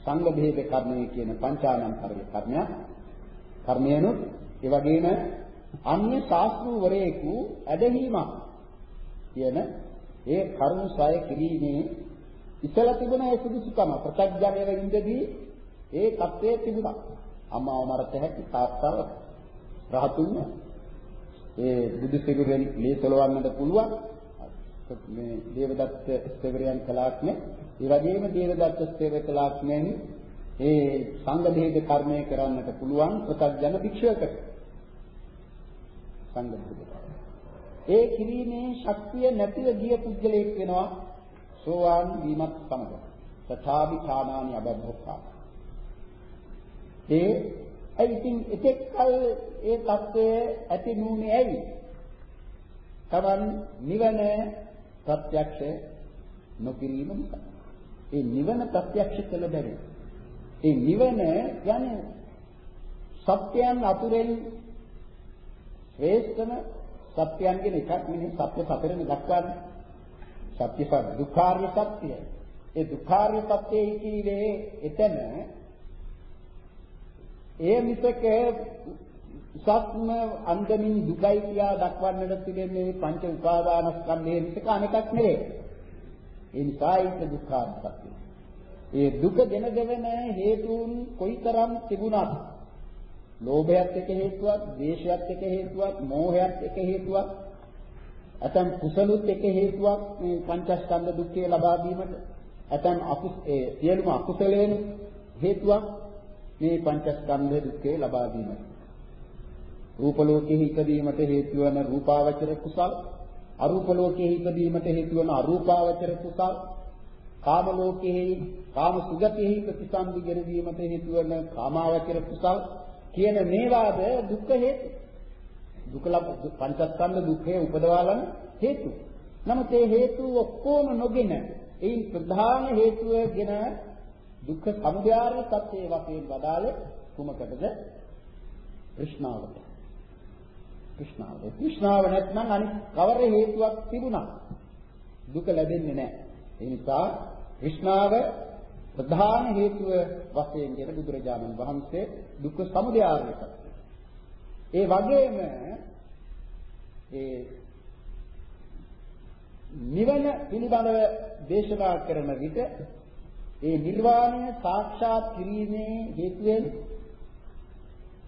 සංඝ බෙහෙද කර්මය කියන පංචානන්තරය කර්මයක්. කර්මයනුත් ඒ වගේම අන්‍ය ශාස්ත්‍රූවරයෙකු ඇදහිීමක් කියන ඒ කරුණු සය කිරීමේ ඉතල තිබුණ ඒ සුදුසුකම. ප්‍රත්‍යඥයව ඉඳදී ඒ தත්ත්වයේ තිබුණා. අම්මාව මරත හැකි තාත්තව රහතුන් ඒ බුදු සිරුරෙන් ලේසලවන්නට පුළුවන්. මේ දේවදත්ත ස්තවරයන් කලාක් නේ. ඒ වගේම දේවදත්ත ස්තවර කලාක් නෙන් ඒ සංඝ බෙහෙද කර්මය කරන්නට පුළුවන් ප්‍රත්‍යජන භික්ෂුවකට. සංඝ බෙහෙද. ඒ කිරීමේ ශක්තිය නැතිව ගිය පුද්ගලයෙක් වෙනවා සෝවාන් වීමත් සමග. තථාපි ථානානි අබද්ධතා. ඒ ඒ ඉතින් එතෙක් කල ඒ தත්වය ඇති නුනේ ඇයි? තමන් නිවන ප්‍රත්‍යක්ෂ නොකිරීම නිසා. ඒ නිවන ප්‍රත්‍යක්ෂ කළ බැරි. ඒ නිවන යන්නේ සත්‍යයන් අතුරෙන් ශ්‍රේෂ්ඨම සත්‍යයන්ගෙන් එකක් නෙමෙයි සත්‍ය සතරෙන් දක්වන්නේ. සත්‍ය දුක්ඛාර්ය සත්‍යය. ඒ දුක්ඛාර්ය සත්‍යය කීවේ එතන ඒ මිසක උසස්ම අන්දමින් දුකයි කියා දක්වන්නට තිබෙන්නේ පංච උපාදානස්කන්ධයේ මිසක අනෙකක් නෙවෙයි. ඒ නිසා ඒක දුක්ඛාර්ය සත්‍යය. ඒ දුක දෙන දෙවන හේතුන් කොයිතරම් තිබුණත් ලෝභයත් එක හේතුවක්, ද්වේෂයත් එක හේතුවක්, මෝහයත් එක හේතුවක්, ඇතම් කුසලුත් එක හේතුවක් මේ පංචස්කන්ධ දුක්ඛය ලබා දීමට, ඇතම් අකුස ඒ සියලුම අකුසලයෙන් හේතුවක් මේ පංචස්කන්ධ දුක්ඛය ලබා දීමට. රූප ලෝකයේ ඉපදීමට හේතු වන රූපාවචර කුසල, අරූප ලෝකයේ ඉපදීමට හේතු වන අරූපාවචර කුසල, කාම ලෝකයේ කාම සුගතියෙහි ප්‍රතිසන්දි ගෙන දීමට හේතු වන කාමාවචර කුසල කියන මේවාද දුක්ඛ හේතු. දුක ලබ පංචස්කන්ධ දුක්ඛය උපදවාලන හේතු. නමුත් ඒ හේතු ඔක්කොම නොගෙන එයින් ප්‍රධාන හේතුවගෙන දුක්ඛ සමුදයාර්ය සත්‍යයේ වශයෙන් වදාළේ කුමකටද? කෘෂ්ණාවට. කෘෂ්ණාව. කෘෂ්ණාව නැත්නම් අනිත් කවර හේතුවක් තිබුණා දුක ලැබෙන්නේ නැහැ. ඒ නිසා කෘෂ්ණාව ප්‍රධාන හේතුව වශයෙන් කියන බුදුරජාණන් වහන්සේ දුක්ඛ සමුදය ආර්ය සත්‍ය. ඒ වගේම ඒ නිවන පිළිබඳව දේශනා කරන විට ඒ නිර්වාණය සාක්ෂාත් කිරීමේ හේතුවෙන්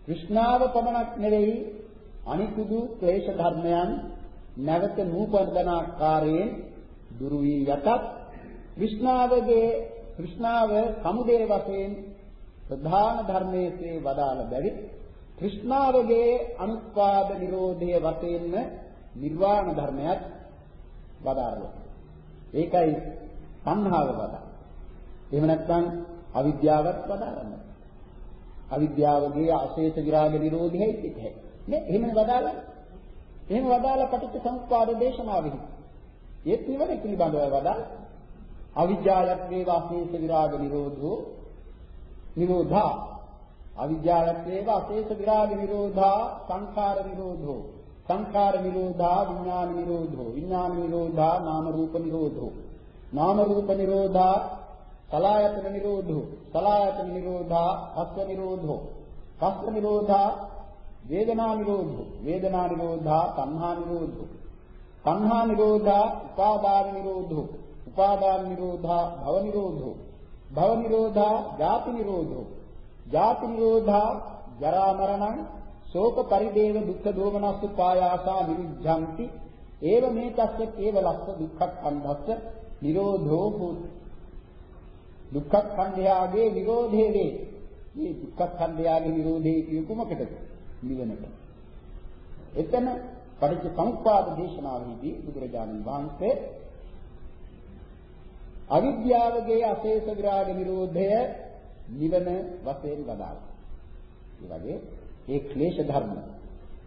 কৃষ্ণාව පමණක් නෙවෙයි අනිකුදු ක්ලේශ ධර්මයන් නැවත නූපදන ආකාරයෙන් දුරු වී යතත් কৃষ্ণාවගේ কৃষ্ণාව සමුදේ වශයෙන් ප්‍රධාන ධර්මයේ වදාළ බැරි কৃষ্ণාවගේ අනුපාද නිරෝධයේ වශයෙන්ම නිර්වාණ ධර්මයක් වදාරනවා. ඒකයි සංහාව වදා. එහෙම නැත්නම් අවිද්‍යාවත් වදාරන්න. අවිද්‍යාවගේ අශේෂ විරාග නිරෝධයයි පිටයි. නේ එහෙම වදාලා. එහෙම වදාලා පටිච්ච සමුප්පාද දේශනාවෙහි. ඒත් නිවන පිළිබඳව වදාලා අවිජ්ජායත් වේවා අශේෂ විරාග නිරෝධෝ නිරෝධා අවිජ්ජායත් වේවා අශේෂ විරාග නිරෝධා සංඛාර නිරෝධෝ සංඛාර නිරෝධා විඥාන නිරෝධෝ විඥාන නිරෝධා නාම රූප නිරෝධෝ නාම රූප නිරෝධා සලායතන නිරෝධෝ සලායතන නිරෝධා පස්ස නිරෝධෝ. පස්ස නිරෝධා වේදනා නිරෝධෝ. වේදනා නිරෝධා සංහා නිරෝධෝ. සංහා නිරෝධා උපාදාන නිරෝධෝ. උපාදාන නිරෝධා භව නිරෝධෝ. භව නිරෝධා ජාති නිරෝධෝ. ජාති නිරෝධා ජරා මරණං ශෝක පරිදේව දුක්ඛ දෝමනස්ස පායාසා නිරුද්ධಂತಿ ඒව මේ තස්ස කේවලස්ස දුක්ඛක්ඛන්ධස්ස නිරෝධෝ හෝති. දුක්ඛක්ඛන්ධයාගේ නිරෝධේ වේ මේ දුක්ඛක්ඛන්ධයාගේ නිරෝධේ කිය කුමකටද නිවනට එතන පටිච්ච සමුප්පාද දේශනාවේදී බුදුරජාණන් වහන්සේ අවිද්‍යාවගේ අශේෂ විරාග නිරෝධය නිවන වශයෙන් වදාළා. ඒ වගේ ඒ ක්ලේශ ධර්ම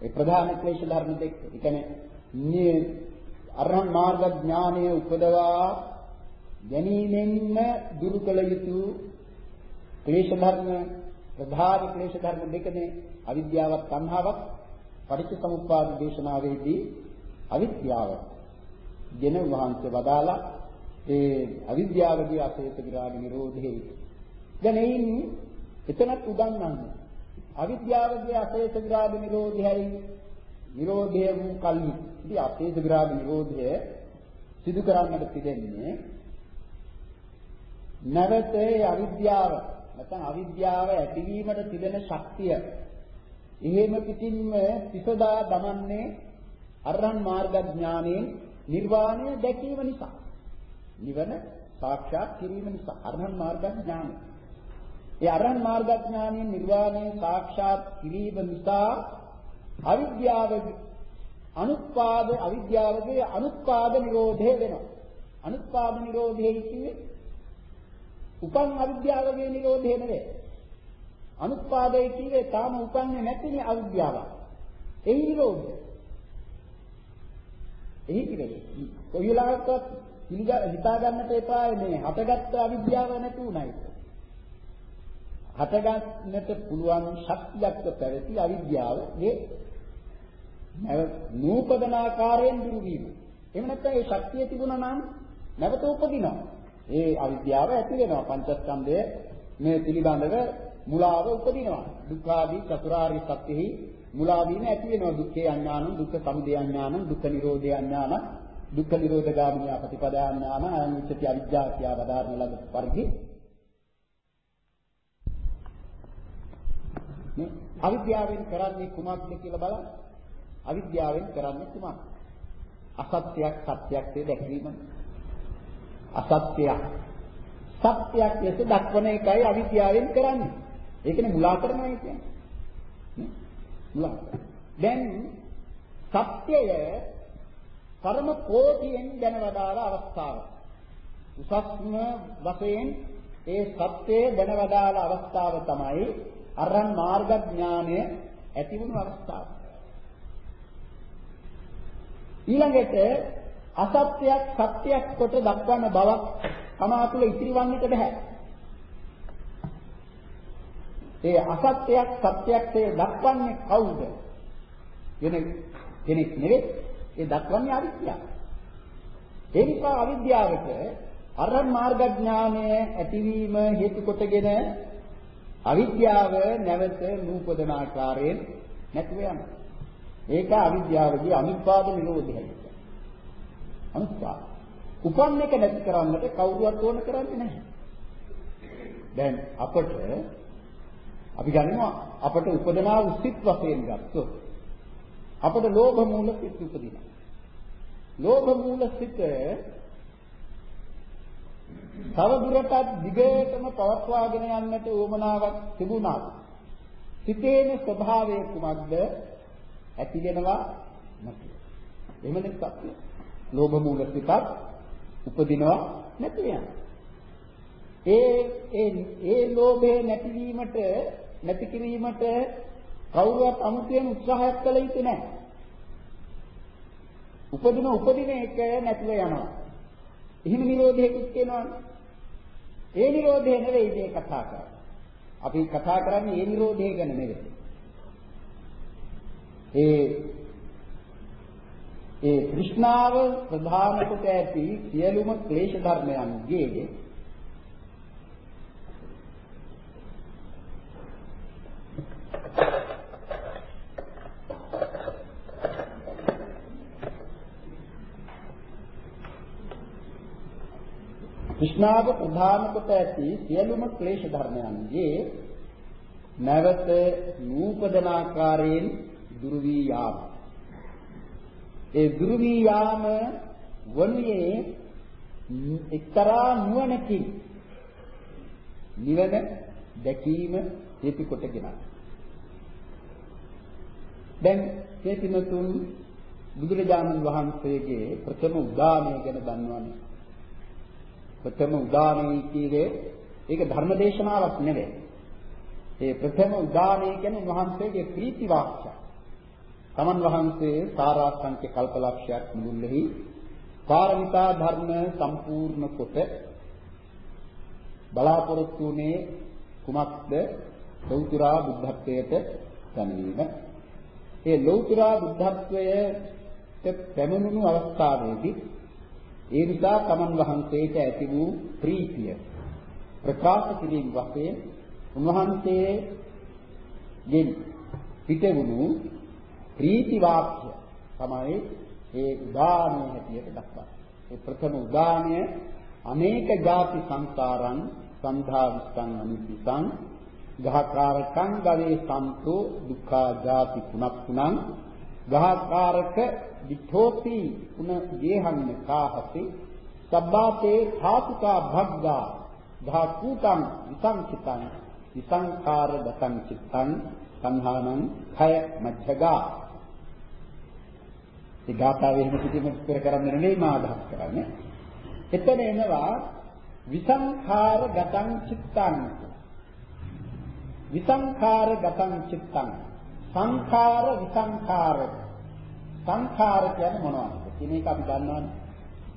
ඒ ප්‍රධාන ක්ලේශ ධර්ම දෙක. ඒ කියන්නේ අරහන් මාර්ග ඥානය උපදවා ගැනීමෙන්ම දුරු කළ යුතු ක්ලේශ ධර්ම ප්‍රධාන ක්ලේශ ධර්ම දෙකනේ අවිද්‍යාවත් තණ්හාවක් පටිච්චසමුප්පාද දේශනාවේදී අවිද්‍යාව දෙන වහන්සේ වදාලා ඒ අවිද්‍යාවගේ අශේෂ විරාග නිරෝධේ දැන් එයින් එතනත් උගන්වන්නේ අවිද්‍යාවගේ අශේෂ විරාග නිරෝධයයි. නිරෝධය වූ කල්හි. ඉතින් අශේෂ විරාග නිරෝධය සිදු කරන්නට තිබෙන්නේ නැවත අවිද්‍යාව නැත්නම් අවිද්‍යාව ඇතිවීමට තිබෙන ශක්තිය එහෙම පිටින්ම පිසදා දමන්නේ අරහන් මාර්ග ඥානයෙන් නිර්වාණය දැකීම නිසා. නිවන සාක්ෂාත් කිරීම නිසා අරහන් මාර්ග ඥානය. ඒ අරහන් මාර්ග ඥානයෙන් නිර්වාණය සාක්ෂාත් කිරීම නිසා අවිද්‍යාවගේ අනුත්පාද අවිද්‍යාවගේ අනුත්පාද නිරෝධය වෙනවා. අනුත්පාද නිරෝධය කියන්නේ උපන් අවිද්‍යාවගේ නිරෝධය නෙවෙයි. අනුත්පාදේ කියේ තාම උපන්නේ නැතිනේ අවිද්‍යාව. එහි නිරෝධය. එහි කිව්වේ කොයි වෙලාවකවත් පිළිගා හිතා ගන්නට එපා මේ හටගත්ත අවිද්‍යාව නැති උනායි. හටගන්නට පුළුවන් ශක්තියක් පැවති අවිද්‍යාව මේ නූපදන ආකාරයෙන් දුරු වීම. එහෙම නැත්නම් ඒ ශක්තිය තිබුණා නම් නැවත උපදිනවා. ඒ අවිද්‍යාව ඇති වෙනවා. පංචස්කන්ධය මේ පිළිබඳව මුලාව උපදිනවා. දුක්ඛාදී චතුරාර්ය සත්‍යෙහි මුලා වීම ඇති වෙනවා. දුක්ඛේ අඥානං, දුක්ඛ සමුදය අඥානං, දුක්ඛ නිරෝධය අඥානං, දුක්ඛ නිරෝධ ගාමිනී ප්‍රතිපදා අඥානං, අයං උච්චති අවිද්‍යාව කියා වදාරන ලද පරිදි මේ අවිද්‍යාවෙන් කරන්නේ කුමක්ද කියලා බලන්න. අවිද්‍යාවෙන් කරන්නේ කුමක්ද? අසත්‍යයක් සත්‍යයක් දැකීම. අසත්‍යයක් සත්‍යයක් ලෙස දක්වන එකයි අවිද්‍යාවෙන් කරන්නේ. ඒකනේ මුලා කරනවා කියන්නේ. මුලා. දැන් සත්‍යය පරම කෝටියෙන් දැනවදාළ අවස්ථාව. උසස්ම වශයෙන් ඒ සත්‍යය දැනවදාළ අවස්ථාව තමයි අරන් මාර්ග ඥානය ඇති වුණු අවස්ථාව. ඊළඟට අසත්‍යයක් සත්‍යයක් කොට දක්වන බවක් තමා තුළ ඉතිරිවන්නට බෑ. ඒ අසත්‍යයක් සත්‍යයක් දක්වන්නේ කවුද? වෙන කෙනෙක් නෙවෙයි. ඒ දක්වන්නේ අවිද්‍යාව. ඒ නිසා අවිද්‍යාවට අරහත් මාර්ග ඥානය ඇතිවීම හේතු කොටගෙන අවිද්‍යාව නැවත නූපදන ආකාරයෙන් නැතිව යනවා. ඒක අවිද්‍යාවගේ අනිපාද නිරෝධයයි. අනිපාද. උපන් එක නැති කරන්නට කවුරුවත් ඕන කරන්නේ නැහැ. දැන් අපට අපි ගන්නවා අපට උපදනා උසිත වශයෙන් ගත්තොත් අපට ලෝභ මූල සිත් උපදිනවා. ලෝභ මූල සිත් තව දුරටත් දිගටම පවත්වාගෙන යන්නට උවමනාවක් තිබුණා. සිතේන ස්වභාවය කුමක්ද? ඇති වෙනවා නැති. එහෙමනේ සත්‍ය. ලෝභ මූල සිතක් උපදිනවා නැති වෙනවා. ඒ ඒ ඒ ලෝභය නැතිවීමට නැති කිරීමට කවුරුවත් අමුතුවෙන් උත්සාහයක් කළ යුතු නැහැ. උපදින උපදින එක නැතිව යනවා. එහෙම නිරෝධයකුත් කියනවනේ. ඒ නිරෝධය නෙවෙයි මේ කතා කරන්නේ. අපි කතා කරන්නේ ඒ නිරෝධය ගැන නෙවෙයි. ඒ ඒ তৃෂ්ණාව ප්‍රධාන කොට ඇති සියලුම ක්ලේශ ධර්මයන්ගේ තෘෂ්ණාව ප්‍රධාන කොට ඇති සියලුම ක්ලේශ ධර්මයන්ගේ නැවත නූපදනාකාරයෙන් දුරු වී යාම. ඒ දුරු වී යාම වන්නේ එක්තරා නුවණකින් නිවන දැකීම හේතු කොටගෙන. දැන් මේ පින්තුන් බුදුරජාණන් වහන්සේගේ ප්‍රථම උදානය ගැන දන්නවනේ. ප්‍රථම උදානය කීවේ ඒක ධර්මදේශනාවක් නෙවෙයි. ඒ ප්‍රථම උදානය කියන්නේ වහන්සේගේ ප්‍රීති වාක්‍යය. තමන් වහන්සේ සාරාංශක කල්පලක්ෂයක් මුළුල්ලෙහි පාරමිතා ධර්ම සම්පූර්ණ කොට බලාපොරොත්තු වුණේ කුමක්ද? ලෞතර බුද්ධත්වයට පැමිණීම. ඒ ලෞතර බුද්ධත්වයට පැමිණුණු අවස්ථාවේදී ඒ නිසා තමන් වහන්සේට ඇති වූ ප්‍රීතිය ප්‍රකාශ කිරීම වශයෙන් උන්වහන්සේගෙන් පිටවුණු ප්‍රීති වාක්‍ය තමයි ඒ උදානයේ හැටියට දක්වන්නේ. ඒ ප්‍රථම උදානය අනේක ಜಾති සංසාරං සන්ධා විස්සං අනිත්‍යං ගහකාරකං ගවේ සම්තෝ දුක්ඛා ಜಾති පුනක් පුනං ගහකාරක විඨෝති උන ගේහන්න කාහති සබ්බාතේ ධාතුකා භග්ගා ධාතුකං විසංචිතං විසංකාර දසං චිත්තං සංහානං khය මච්ඡගා ඒ ගාථාවේ එහෙම සිටින විස්තර කරන්න නෙමෙයි මා අදහස් කරන්නේ. එතන එනවා විසංඛාර ගතං චිත්තං විසංඛාර ගතං චිත්තං. සංඛාර විසංඛාර. සංඛාර කියන්නේ මොනවද? කියන එක අපි දන්නවනේ.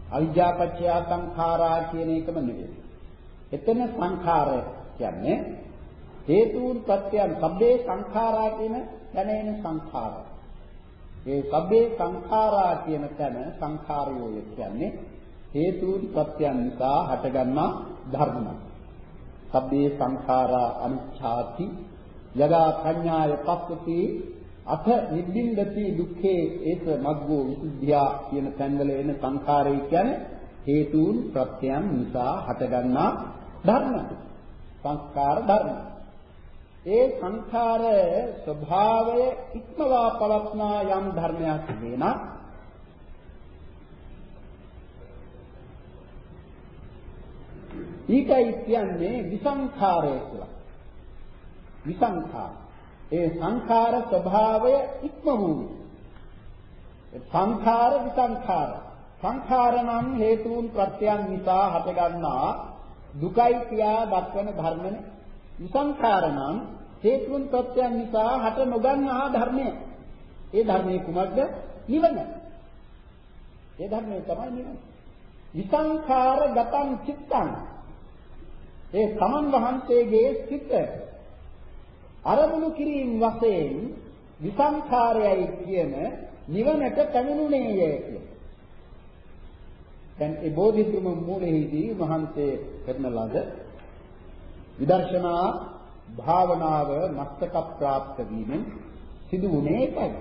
අවිජ්ජාපච්චය සංඛාරා කියන එකම නෙවෙයි. එතන සංඛාර කියන්නේ හේතුන් ප්‍රත්‍යයන් සබ්බේ සංඛාරා කියන දැනෙන සංඛාර ඒ සබ්බේ සංඛාරා කියන තැන සංඛාරයෝය කියන්නේ හේතුන් ප්‍රත්‍යයන් නිසා හටගන්නා ධර්ම. සබ්බේ සංඛාරා අනිච්ඡාති යදා පඤ්ඤාය පස්සති අත නිබ්බින්දති දුක්ඛේ ඒස මග්ගෝ විසුද්ධියා කියන තැන්වල එන සංඛාරය කියන්නේ හේතුන් ප්‍රත්‍යයන් නිසා හටගන්නා ධර්ම. සංස්කාර ධර්ම. ඒ සංඛාර ස්වභාවය ඉක්මවා පවත්නා යම් ධර්මයක් වෙනා ඊටයි කියන්නේ විසංඛාරය කියලා. විසංඛාර. ඒ සංඛාර ස්වභාවය ඉක්ම වූ. සංඛාර විසංඛාර. සංඛාර නම් හේතුන් ප්‍රත්‍යයන් නිසා හටගන්නා දුකයි කියා දක්වන ධර්මනේ. විසංඛාර නම් හේතුන් ප්‍රත්‍යයන් නිසා හට නොගන්නා ධර්මය. ඒ ධර්මයේ කුමක්ද? නිවන. ඒ ධර්මයේ තමයි නිවන. විසංඛාර ගතං චිත්තං ඒ තමන් වහන්සේගේ සිත අරමුණු කිරීම වශයෙන් විසංඛාරයයි කියන නිවනට පැමිණුණේය කියන. දැන් ඒ බෝධිධර්ම මූලයේදී මහන්සේ කරන ලද විදර්ශනා භාවනාව මස්තක ප්‍රාප්ත වීමෙන් සිදු වුණේ ඒකයි.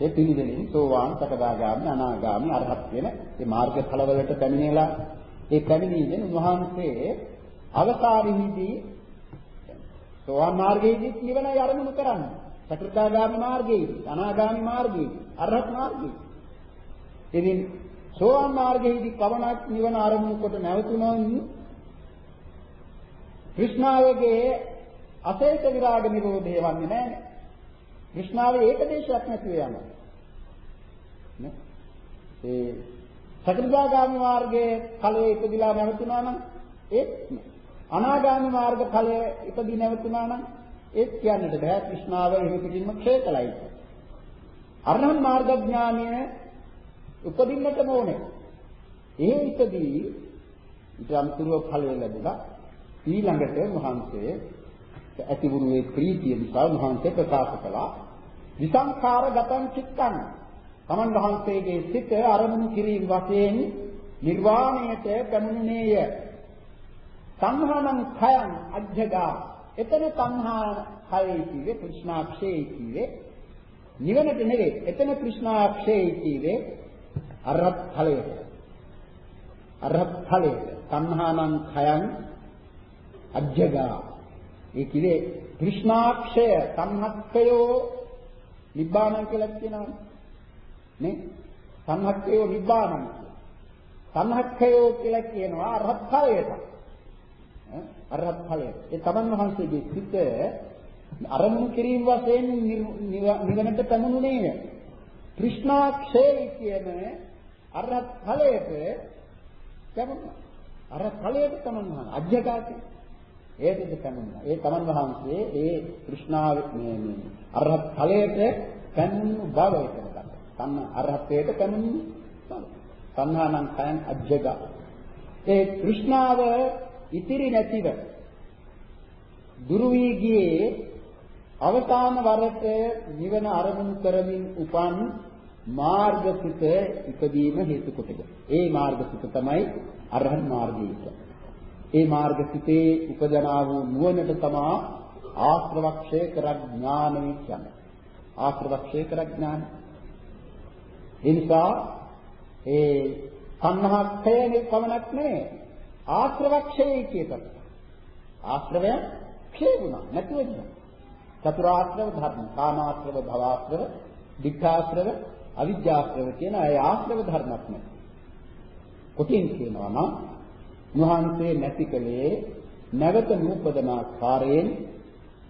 ඒ පිළිවෙලින් සෝවාන් සකදාගාමි අනාගාමි අරහත් කියන මේ මාර්ගඵලවලට පැමිණෙලා ඒ පැමිණීමෙන් උන්වහන්සේ අවසානයේදී සෝවාන් මාර්ගයේදී නිවනයි අරමුණු කරන්නේ. සතරදාගාමි මාර්ගයේදී, අනාගාමි මාර්ගයේදී, අරහත් මාර්ගයේදී. ඉතින් සෝවාන් මාර්ගයේදී පවණක් නිවන අරමුණු කොට නැවතුනොත් විස්මාවගේ අසේක විරාග නිරෝධය වන්නේ නැහැ. විස්මාවේ ඒකදේශයක් නැතිව යනවා. නේ? ඒ සකෘදාගාමි මාර්ගයේ ඵලයේ ඉපදිලා නැවතුණා නම් ඒත් අනාගාමි මාර්ග ඵලයේ ඉපදී නැවතුණා නම් ඒත් කියන්නට බෑ কৃষ্ণාව එහෙම පිටින්ම ක්ෂේතලයි. අරහන් මාර්ග ඥානය උපදින්නටම ඕනේ. ඒ ඉපදී ඊට අනුතුරුව ඵලය ලැබුණා. ඊළඟට මහන්සේ ඇති වූ මේ ප්‍රීතිය නිසා මහන්සේ ප්‍රකාශ කළා. විසංකාරගතං චිත්තං. තමන් වහන්සේගේ සිත අරමුණු කිරීම වශයෙන් නිර්වාණයට පැමුණේය සංහානං භයං අධ්‍යගා එතන සංහාන භයයි කියේ কৃষ্ণාක්ෂේ කියේ නිවනට නෙවෙයි එතන কৃষ্ণාක්ෂේ කියේ අරහත් ඵලයට. අරහත් ඵලයට. සංහානං භයං අජ්ජගා. ඒ කිව්වේ তৃෂ්ණාක්ෂය සංහක්කයෝ නිබ්බාණං කියලා කියනවා. නේ? සංහක්කයෝ නිබ්බාණං. සංහක්කයෝ කියලා කියනවා අරහත් ඵලයට. අරහත් ඵලය. ඒ තමන් වහන්සේගේ සිත අරමුණු කිරීම වශයෙන් නිවනට පැමුණුනේ නෑ. তৃෂ්ණාක්ෂය කියන අරහත් ඵලයට පැමුණා. අරහත් ඵලයට තමන් වහන්සේ අධ්‍යගාතේ ඒකද පැමුණා. ඒ තමන් වහන්සේ ඒ કૃષ્ණාව මේ මේ අරහත් ඵලයට පැමුණු බව එකකට. සම්ම අරහත්යට පැමුණු බව. සම්හානං කයන් අජ්ජග. ඒ કૃષ્ණාව ඉතිරි නැතිව දුරු වී ගියේ අවසාන වරට නිවන අරමුණු කරමින් උපන් මාර්ගසිත ඉදීම හේතු කොටද. ඒ මාර්ගසිත තමයි අරහත් මාර්ගය. ඒ මාර්ගසිතේ උපදනා වූ නුවණට තමයි ආශ්‍රවක්ෂය කර ඥානය කියන්නේ. ආශ්‍රවක්ෂය කර ඥාන. ඒ නිසා ඒ සංහක්ඛය පමණක් නෙවෙයි ආශ්‍රවක්ෂයේ කියතත් ආශ්‍රවය ක්ෂය වුණා නැති වෙනවා චතුරාශ්‍රව ධර්ම කාමාශ්‍රව භවආශ්‍රව වික්ඛාශ්‍රව, අවිජ්ජාශ්‍රව කියන අය ආශ්‍රව ධර්මයක් නැහැ. කොටින් කියනවා නම් නුහන්සේ නැති කලේ නැවත නූපදන ආකාරයෙන්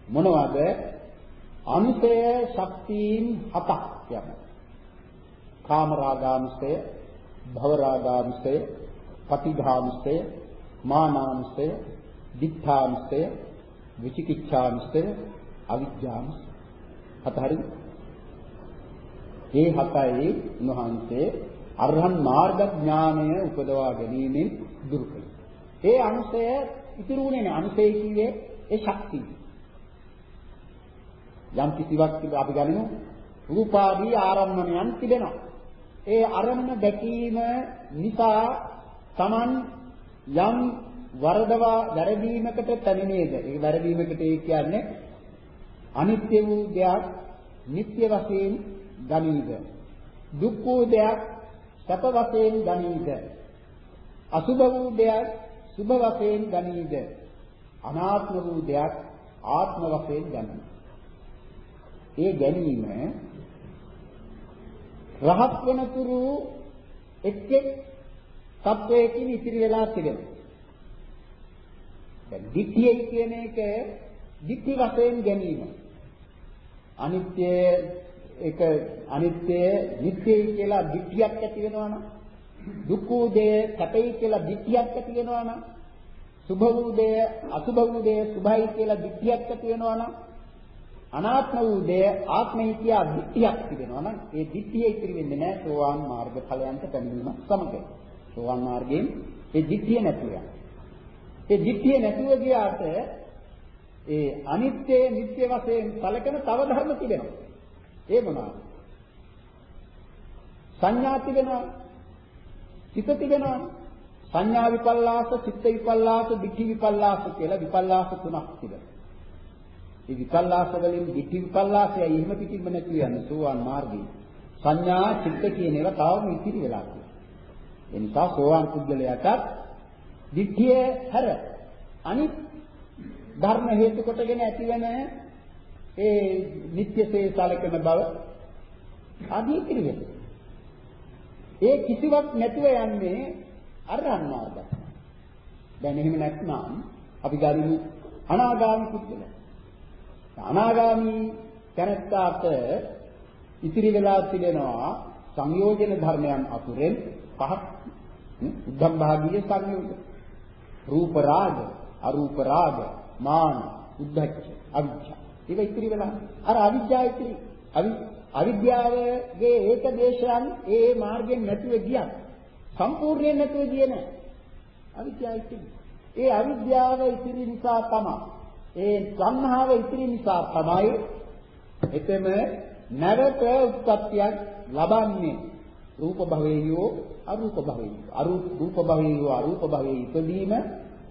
මොනවද? අනුසය ශක්තියින් හතක් යන. කාමරාගාංශය, භවරාගාංශය, පටිඝාංශය, මානාංශය, දිඨාංශය, විචිකිච්ඡාංශය, අවිජ්ජාංශය. හත හරිද? මේ හතයි උන්වහන්සේ අරහන් මාර්ග ඥානය උපදවා ගැනීමෙන් දුරු කළා. ඒ අංශය ඉතිරුනේ නැහැ. අංශය කියේ ඒ ශක්තිය. යම් කිසිවක් අපි ගනිමු රූපාදී ආරම්මණයන් තිබෙනවා. ඒ අරමුණ දැකීම නිසා Taman යම් වරදවා වැරදීමකට පැමිණේද? ඒ වැරදීමකට ඒ කියන්නේ අනිත්‍ය වූ දෙයක් නිට්ටය වශයෙන් ගනීද? දුක් වූ දෙයක් සැප වශයෙන් ගනීද? අසුභ වූ දෙයක් සුභ වශයෙන් ගනීද? අනාත්ම වූ දෙයක් ආත්ම වශයෙන් ගනීද? ඒ ගැනීම රහත් වෙනතුරු එක් එක් තත්වයකින් ඉතිරි වෙලා තිබෙනවා. දැන් ditthiyai කියන එක ditthi වශයෙන් ගැනීම. අනිත්‍ය ඒක අනිත්‍ය නිට්ටයයි කියලා ditthියක් ඇති වෙනවා නම් දුක්ඛ දේ සැපයි කියලා ditthියක් ඇති වෙනවා නම් සුභ වූ දේ අසුභ වූ දේ සුභයි කියලා ditthියක් ඇති වෙනවා නම් අනාත්ම වූ දෙය ආත්මය කියා දිට්ඨියක් තිබෙනවා නම් ඒ දිට්ඨිය ඉතිරි වෙන්නේ නැහැ සෝවාන් මාර්ග ඵලයන්ට පැමිණීම සමග. සෝවාන් මාර්ගයෙන් ඒ දිට්ඨිය නැති වෙනවා. ඒ දිට්ඨිය නැතුව ගියාට ඒ අනිත්‍ය නිට්ටය වශයෙන් සැලකෙන තව ධර්ම තිබෙනවා. ඒ මොනවාද? සංඥා තිබෙනවා. චිත්ත තිබෙනවා. සංඥා විපල්ලාස, චිත්ත විපල්ලාස, දිට්ඨි විපල්ලාස කියලා විපල්ලාස තුනක් තිබෙනවා. ඒ විපල්ලාස වලින් ditthi විපල්ලාසයයි එහෙම පිටින්ම නැති යන්නේ සෝවාන් මාර්ගයේ. සංඥා චිත්ත කියන ඒවා තාම ඉතිරි වෙලා තියෙනවා. ඒ නිසා සෝවාන් පුද්ගලයාට ditthිය හැර අනිත් ධර්ම හේතු කොටගෙන ඇතිවන ඒ නිත්‍යසේ සලකන බව ආදී ඉතිරි වෙනවා. ඒ කිසිවක් නැතුව යන්නේ අරහන් මාර්ගය. දැන් එහෙම නැත්නම් අපි ගනිමු අනාගාමී පුද්ගලයා. අනාගාමී තැනැත්තාට ඉතිරි වෙලා තිබෙනවා සංයෝජන ධර්මයන් අතුරෙන් පහක් උද්ධම් භාගීය සංයෝජන රූප රාග අරූප රාග මාන උද්ධච්ච අවිජ්ජා ඒක ඉතිරි වෙලා අර අවිජ්ජා ඉතිරි අවිද්‍යාවගේ ඒක දේශයන් ඒ මාර්ගයෙන් නැතුව ගියත් සම්පූර්ණයෙන් නැතුව ගියේ නැහැ අවිද්‍යාව ඉතිරි ඒ අවිද්‍යාව ඉතිරි නිසා තමයි ඒ සංහාව ඉතිරි නිසා තමයි එතෙම නැවත උත්පත්තියක් ලබන්නේ රූප භවයේයෝ අරූප භවයේයෝ අරූප රූප භවයේයෝ අරූප භවයේ ඉපදීම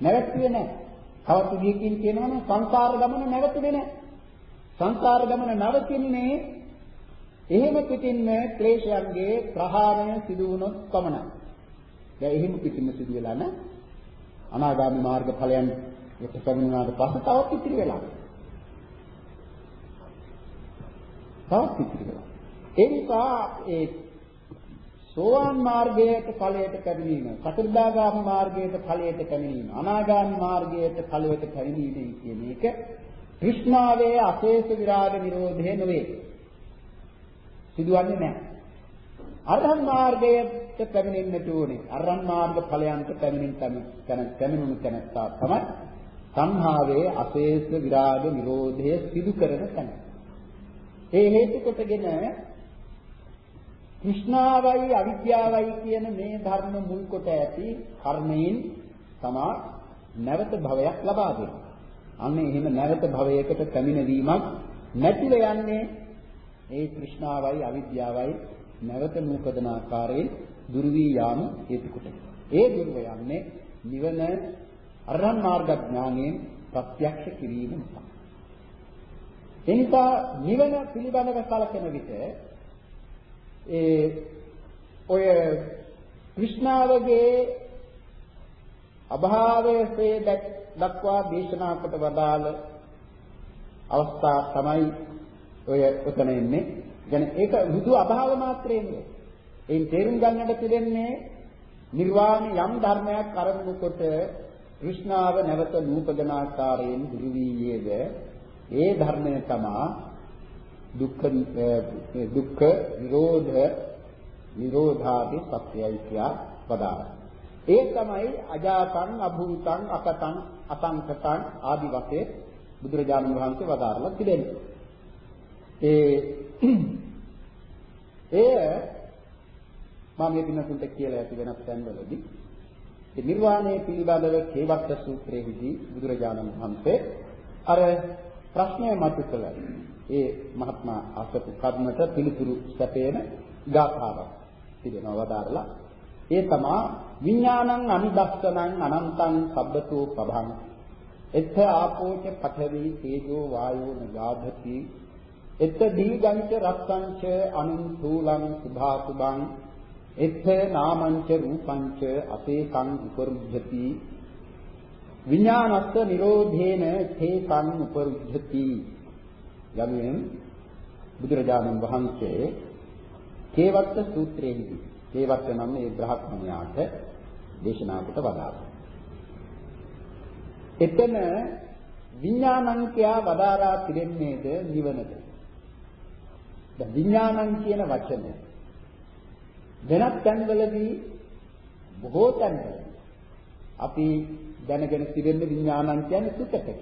නැවතුනේ නැහැ. තවත් විදිහකින් කියනවනම් සංසාර ගමන නැවතුනේ නැහැ. සංසාර ගමන නවතින්නේ එහෙම පිටින්ම ක්ලේශයන්ගේ ප්‍රහාණය සිදු වුණොත් පමණයි. දැන් එහෙම පිටින්ම සිදු වෙලා නැ අනාගාමී මාර්ග ඵලයන් ඒක පැමිණුණාට පස්සේ තවත් ඉතිරි වෙලා. තවත් ඉතිරි වෙලා. ඒ නිසා ඒ සෝවාන් මාර්ගයට ඵලයට පැමිණීම, සතරදාගාමී මාර්ගයට ඵලයට පැමිණීම, අනාගාමී මාර්ගයට ඵලයට පැමිණීම කියන එක કૃષ્ණාවේ අශේෂ විරාග නිරෝධය නෙවේ. සිදුවන්නේ නැහැ. අරහන් මාර්ගයට පැමිණෙන්නට ඕනේ. අරහන් මාර්ග ඵලයන්ට පැමිණෙන්න තැන පැමිණුණු තැනත්තා තමයි සංහාවේ අශේෂ විරාග නිරෝධය සිදු කරන තැන. ඒ හේතු කොටගෙන කෘෂ්ණාවයි අවිද්‍යාවයි කියන මේ ධර්ම මුල් කොට ඇති කර්මයෙන් තමා නැවත භවයක් ලබා දෙනවා. අන්න එහෙම නැවත භවයකට පැමිණීමක් නැතිව යන්නේ ඒ කෘෂ්ණාවයි අවිද්‍යාවයි නැවත නූපදන ආකාරයෙන් දුරු වී යාම හේතු කොට. ඒ දුර්ව යන්නේ නිවන අරහන් මාර්ග ඥානයෙන් ප්‍රත්‍යක්ෂ කිරීම නිසා. එනිසා නිවන පිළිබඳව කලකන විට ඒ ඔය කෘෂ්ණාවගේ අභාවයේ දක්වා දේශනා කොට වදාළ අවස්ථා තමයි ඔය ඔතන ඉන්නේ. කියන්නේ ඒක හුදු අභාව මාත්‍රේ නෙවෙයි. එයින් තේරුම් ගන්නට තිබෙන්නේ නිර්වාණ යම් ධර්මයක් අරමුණු කොට কৃষ্ণාව නැවත නූපදන ආකාරයෙන් දුරුවියේද ඒ ධර්මය තමා දුක්ඛ දුක්ඛ නිරෝධ නිරෝධාති සත්‍යයි කියා වදාරා. ඒ තමයි අජාතං අභූතං අකතං අසංකතං ආදි වශයෙන් බුදුරජාණන් වහන්සේ වදාරලා තිබෙනවා. ඒ එය මම මේ දිනකට කියලා ඇති වෙනස් තැන්වලදී ඒ නිර්වාණය පිළිබඳව කේවත්ත සූත්‍රයේදී බුදුරජාණන් වහන්සේ අර ප්‍රශ්නය මතු කළ ඒ මහත්මා අසපු කර්මට පිළිතුරු සැපේන ගාථාවක් තිබෙනවා වදාරලා ඒ තමා විඥානං අනිදස්සනං අනන්තං සබ්බතෝ පභං එත්ථ ආපෝච පඨවි තේජෝ වායෝ නගාධති එත්ථ දීගංච රස්සංච අනුන්තූලං සුභාසුභං එත්ථ නාමංච රූපංච අපේකං උපරුද්ධති විඥානස්ස නිරෝධේන තේකං උපරුද්ධති යනුවෙන් බුදුරජාණන් වහන්සේ කේවත්ත සූත්‍රයේදී කේවත්ත නම් මේ බ්‍රහ්මණයාට දේශනා කොට වදාළා. එතන විඥානං කියා වදාරා තිබෙන්නේද නිවනද? දැන් විඥානං කියන වචනය වෙනත් තැන්වලදී බොහෝ තැන්වල අපි දැනගෙන තිබෙන විඥානං කියන්නේ සුතකට.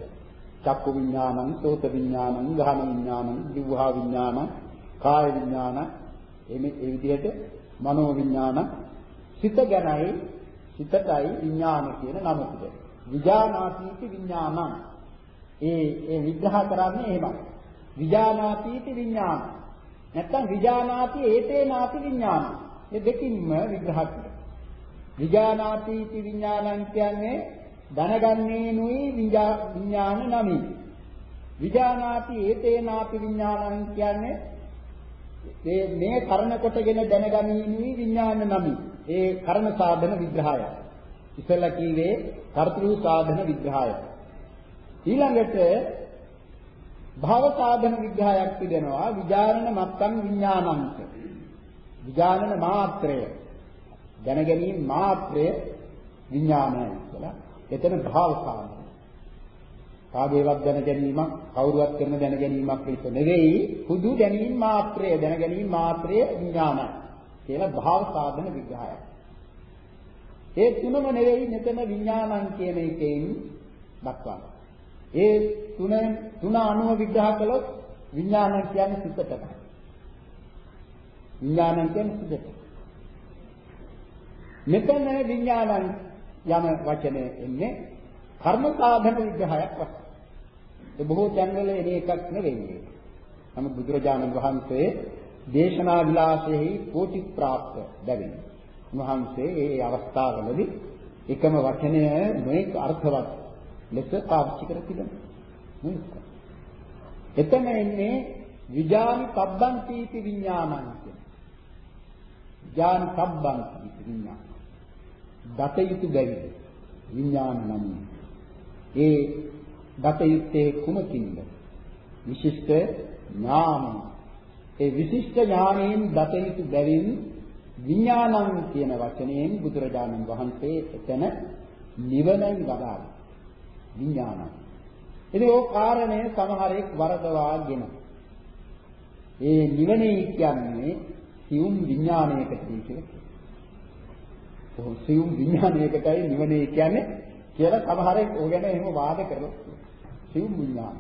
චක්කු විඥානං, සෝත විඥානං, ගහන විඥානං, දිවහා විඥානං, කාය විඥානං එමේ ඒ විදිහට මනෝ විඥාන සිත ගැනයි සිතටයි විඥාන කියන නම තිබෙනවා. විජානාතිති විඥානං. ඒ ඒ විග්‍රහ කරන්නේ එහෙමයි. විජානාතිති විඥාන. නැත්තම් විජානාති ඒතේනාති විඥාන. මේ දෙකින්ම විග්‍රහ කරනවා. විජානාතිති විඥානං කියන්නේ දැනගන්නේ නුයි විඥාන නමයි. විජානාති ඒතේනාති විඥානං කියන්නේ මේ මේ කරන කොටගෙන දැනගැනීමේ විඥාන නමි. ඒ කර්ම සාධන විග්‍රහය. ඉස්සෙල්ලා කීවේ කර්තෘ සාධන විග්‍රහය. ඊළඟට භව සාධන විග්‍රහයක් තිබෙනවා විඥානන මත්තං විඥානං. විඥානන මාත්‍රය. දැනගැනීම මාත්‍රය විඥානයි කියලා. එතන භව සාධන. කාගේවත් දැන ගැනීමක් කවුරුවත් කරන දැන ගැනීමක් පිට නෙවෙයි හුදු දැනීම මාත්‍රය දැන ගැනීම මාත්‍රය විඥානයි කියලා භාව සාධන විග්‍රහයක්. ඒ තුනම නෙවෙයි මෙතන විඥානං කියන එකෙන් දක්වන්නේ. ඒ තුන තුන අනුව විග්‍රහ කළොත් විඥානං කියන්නේ සිතට තමයි. විඥානං කියන්නේ සිතට. මෙතන විඥානං යන වචනේ එන්නේ කර්ම සාධන විග්‍රහයක් වශයෙන්. ඒ බොහෝ තැන්වල එන එකක් නෙවෙයි. නමුත් බුදුරජාණන් වහන්සේ දේශනා විලාසෙහි කෝටි ප්‍රාප්ත බැවින් උන්වහන්සේ මේ අවස්ථාවවලදී එකම වචනය නොඑක අර්ථවත් ලෙස පාවිච්චි කර තිබෙනවා. එතන එන්නේ විජානි පබ්බන්තිති විඥානං කියන. විජානි පබ්බන්තිති විඥාන. දත යුතු බැරි විඥාන නම් ඒ දත යුත්තේ කුමකින්ද? විශිෂ්ට ඥාන. ඒ විශිෂ්ට ඥානයෙන් දත යුතු බැවින් විඥානං කියන වචනයෙන් බුදුරජාණන් වහන්සේ එතන නිවනයි වදාළා. විඥානං. ඉතින් ඕ කාරණය සමහරෙක් වරදවාගෙන ඒ නිවනේ කියන්නේ සියුම් විඥානයකට කියලා. කොහොම සියුම් විඥානයකටයි නිවනේ කියන්නේ කියලා සමහරෙක් ඕක ගැන එහෙම වාද කරලා සිව් විඥාන.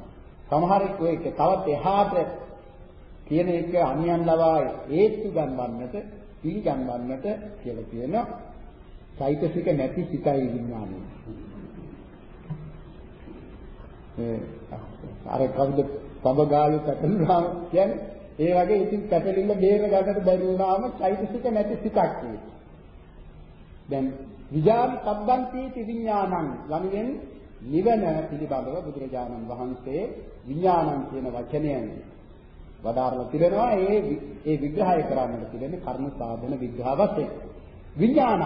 සමහරෙක් ඔය එක තවත් එහාට කියන එක අන්‍යයන් ලවා ඒත්තු ගන්නවන්නට පිළිගන්නවන්නට කියලා කියනවා. චෛතසික නැති සිතයි විඥානය. අර කවුද පබගාලු පැටලුනාම කියන්නේ? ඒ වගේ ඉතින් පැටලිල්ල බේර ගන්නට බැරි වුණාම චෛතසික නැති සිතක් කියන්නේ. දැන් විජාන සම්බන්ති විඥානං යනුවෙන් නිවන පිළිබඳව බුදුරජාණන් වහන්සේ විඥානං කියන වචනයෙන් වදාරලා තිබෙනවා. ඒ ඒ විග්‍රහය කරන්නට තිබෙන්නේ කර්ම සාධන විග්‍රහ වශයෙන්. විඥාන.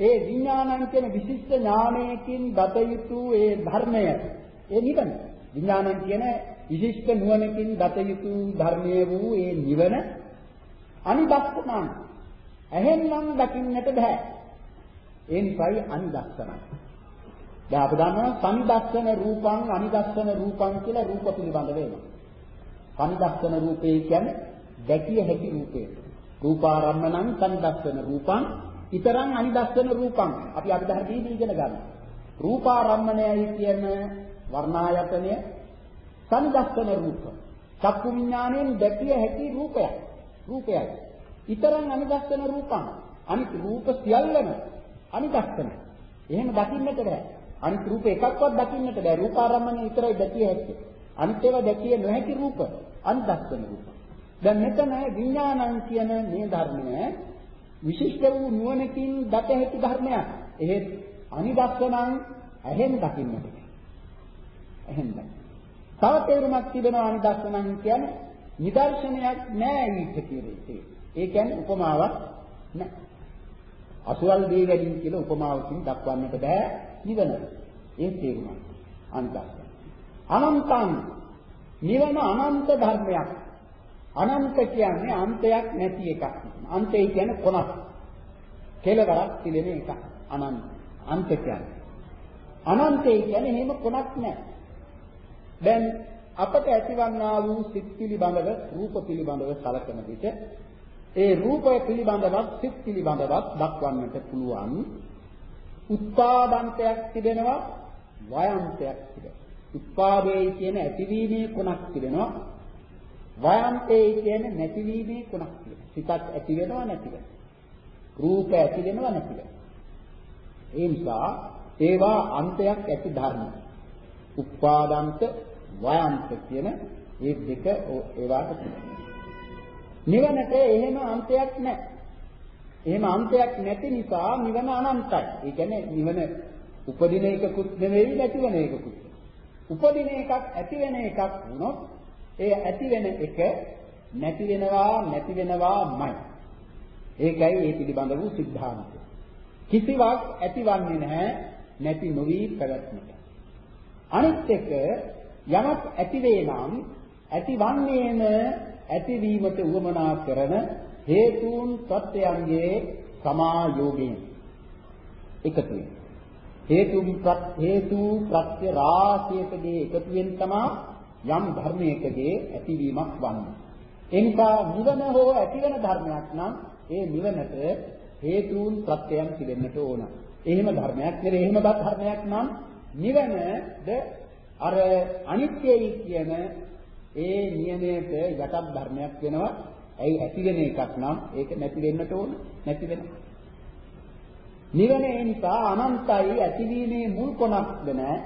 ඒ විඥානං කියන විශිෂ්ට ඥානයකින් දත යුතු ඒ ධර්මය ඒ නිවන විඥානං කියන විශිෂ්ට නුවණකින් දත යුතු ධර්මයේ වූ ඒ නිවන අනිදස්සනං ඇහෙන් නම් දකින්නට බෑ. ඒ නිසායි අනිදස්සනං. දැන් අපි දන්නවා සංදස්සන රූපං අනිදස්සන රූපං කියලා රූප පිළිබඳ වෙනවා. සංදස්සන රූපේ කියන්නේ දැකිය හැකි රූපේ. රූපාරම්මණං සංදස්සන රූපං ඊතරං අනිදස්සන රූපං අපි අභිධර්මයේ ඉගෙන ගන්නවා. රූපාරම්මණයයි කියන වර්ණායතනය සංදස්සන රූප. චක්කු විඥාණයෙන් දැකිය හැකි රූපයක්. රූපයයි. ඊතරං අනිදස්සන රූපං. අනිත් රූප සියල්ලම අනිදස්සන. එහෙම දකින්නට බෑ. අනිත් රූප එකක්වත් දකින්නට බෑ. රූපාරම්මණය විතරයි දැකිය හැකි. අනිත් ඒවා දැකිය නොහැකි රූප අනිදස්සන රූප. දැන් මෙතන විඥානං කියන මේ ධර්මය විශිෂ්ට වූ නුවණකින් දත හැකි ධර්මයක්. එහෙත් අනිදස්සනං ඇහෙන් දකින්නට. ඇහෙන් දකින්න. තව තේරුමක් තිබෙනවා අනිදස්සනං කියන්නේ නිදර්ශනයක් නෑ ඊට කියන්නේ. ඒ කියන්නේ උපමාවක් නෑ. අසුවල් දී වැඩි කියලා උපමාවකින් දක්වන්නට බෑ නිවන. ඒ තේරුම. අනිදස්සන. අනන්තං නිවන අනන්ත ධර්මයක්. අනන්ත කියන්නේ අන්තයක් නැති එකක්. අන්තය කියන්නේ කොනක්. කෙලවරක් තිබෙන එකක්. අනන්ත. අන්ත කියන්නේ. අනන්තය කියන්නේ එහෙම කොනක් නැහැ. දැන් අපට ඇතිවන්නා වූ සිත් පිළිබඳව රූප පිළිබඳව සලකන විට ඒ රූපය පිළිබඳවත් සිත් පිළිබඳවත් දක්වන්නට පුළුවන් උත්පාදන්තයක් තිබෙනවා වයන්තයක් තිබෙනවා. උත්පාදේ කියන ඇතිවීමේ කොනක් තිබෙනවා. වයන්තේ කියන්නේ නැතිවීමේ කොනක් තිබෙනවා. සිතක් ඇති වෙනවා නැති වෙනවා. රූප ඇති වෙනවා නැති වෙනවා. ඒ නිසා ඒවා අන්තයක් ඇති ධර්ම. උපාදාන්ත වාන්ත කියන ඒ දෙක ඒවාට නිවනට එහෙම අන්තයක් නැහැ. එහෙම අන්තයක් නැති නිසා නිවන අනන්තයි. ඒ කියන්නේ නිවන උපදින එකකුත් නෙවෙයි නැතිවෙන එකකුත්. උපදින එකක් ඇතිවෙන එකක් වුණොත් ඒ ඇතිවෙන එක නැති වෙනවා නැති වෙනවාමයි. ඒකයි මේ පිළිබඳ වූ સિદ્ધාන්තය. කිසිවක් ඇතිවන්නේ නැහැ නැති නොවි පැවැත්මට. අනිත් එක යමක් ඇති වේ නම් ඇතිවන්නේම ඇතිවීමට උවමනා කරන හේතුන් තත්ත්වයන්ගේ සමායෝගයෙන් එකතු වෙනවා. හේතුන් හේතු ප්‍රත්‍ය රාශියකගේ එකතුවෙන් තමයි යම් ධර්මයකගේ ඇතිවීමක් වන්නේ. එනිසා නිවන හෝ ඇතිවන ධර්මයක් නම් ඒ නිවනට හේතුන් ප්‍රත්‍යයන් පිළිෙන්නට ඕන. එහෙම ධර්මයක් නෙවෙයි එහෙම ධර්මයක් නම් නිවනද අර අනිත්‍යයි කියන ඒ නියමයට යටත් ධර්මයක් වෙනවා. ඇයි ඇති වෙන එකක් නම් ඒක නැති වෙන්නට ඕන නැති වෙනවා. නිවන ඒ නිසා අනන්තයි ඇතිවීමේ මුල් කොනක්ද නැහැ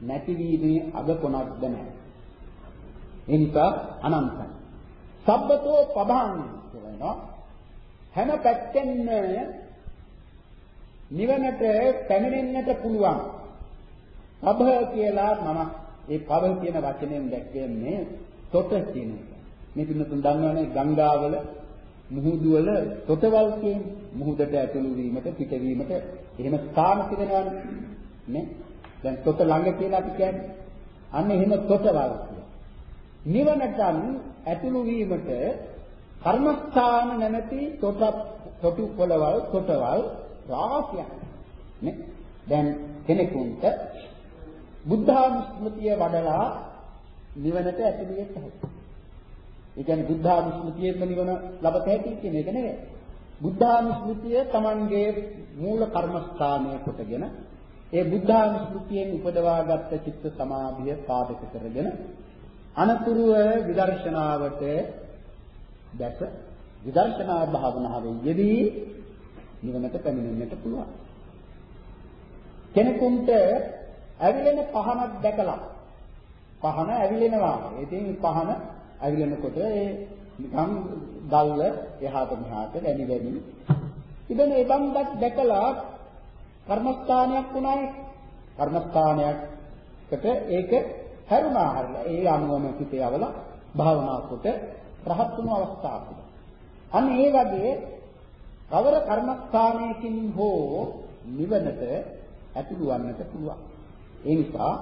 නැතිවීමේ අග කොනක්ද නැහැ. ඒ නිසා අනන්තයි. සබ්බතෝ පබං කියනවා හැම පැත්තෙන් නිවනට පැමිණෙන්නට පුළුවන්. පබ කියලා මම ඒ පබ කියන වචනයෙන් දැක්වෙන්නේ තොට කියන එක. මේ පින්නතුන් දන්නවනේ ගංගාවල මුහුදුවල තොටවල් කියන්නේ මුහුදට ඇතුළු වීමට පිටවීමට එහෙම ස්ථාන තිබෙනවානේ. නේ? දැන් තොට ළඟ කියලා අපි කියන්නේ. අන්න එහෙම තොටවල් නිවනට ඇතුළු වීමට කර්මස්ථාන නැමැති තොට තොටු පොළවල් තොටවල් රාශියක්. නේ? දැන් කෙනෙකුට බුද්ධානුස්මතිය වඩලා නිවනට ඇතුළු වෙන්න හැකියි ඒ කියන්නේ බුද්ධානුස්මතියෙන්ම නිවන ලබත හැකි කියන එක නෙවෙයි. බුද්ධානුස්මතිය Tamanගේ මූල කර්මස්ථානය කොටගෙන ඒ බුද්ධානුස්මතියෙන් උපදවාගත් චිත්ත සමාධිය පාදක කරගෙන අනතුරුව විදර්ශනාවට දැක විදර්ශනා භාවනාවේ යෙදී නිවනට පැමිණෙන්නට පුළුවන්. කෙනෙකුට ඇවිලෙන පහනක් දැකලා. පහන ඇවිලෙනවා. ඉතින් පහන ඇවිලෙනකොට ඒ නිකන් ගල්ල එහාට මෙහාට වැඩි වැඩි ඉතින් ඒ බන්දක් දැකලා කර්මස්ථානයක් උනායි. කර්මස්ථානයකට ඒක හැරුණා හරිලා. ඒ අනුවම කිතේ අවල භාවනා කොට රහත් වුණු අවස්ථාවක් අන්න ඒ වගේ කවර කර්මස්ථානයකින් හෝ නිවනට ඇතුළු වන්නට පුළුවන්. ඒ නිසා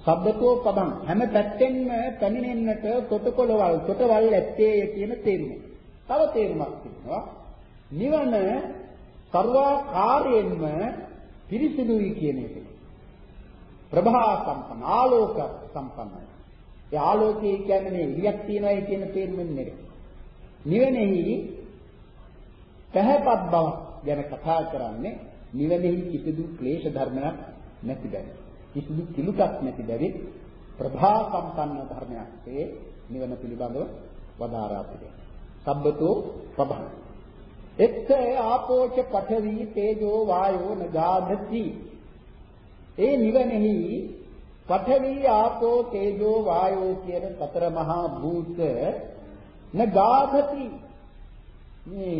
සබ්බතෝ පදං හැම පැත්තෙන්ම පැමිණෙන්නට තොටකොළවල් තොටවල් ඇත්තේය කියන තේරුම. තව තේරුමක් තියෙනවා. නිවන ਸਰවාකාරයෙන්ම පිරිසිදුයි කියන එක. ප්‍රභා සම්පන්න ආලෝක සම්පන්නයි. ඒ ආලෝකය කියන්නේ මේ ඉලියක් තියනයි කියන තේරුමෙන් නෙවෙයි. නිවනේහි පැහැපත් බව ගැන කතා කරන්නේ නිවනේහි කිසිදු ක්ලේශ ධර්මයක් නැති බැරි. කිසිදු කිලුටක් නැති බැරි ප්‍රභා සම්පන්න ධර්මයක් ඒ නිවන පිළිබඳව වදාරා තිබෙනවා. සබ්බතෝ ප්‍රභා. එත්ත ආපෝච පඨවි තේජෝ වායෝ නගාධති. ඒ නිවනෙහි පඨවි ආපෝ තේජෝ වායෝ කියන සතර මහා භූත නගාධති. මේ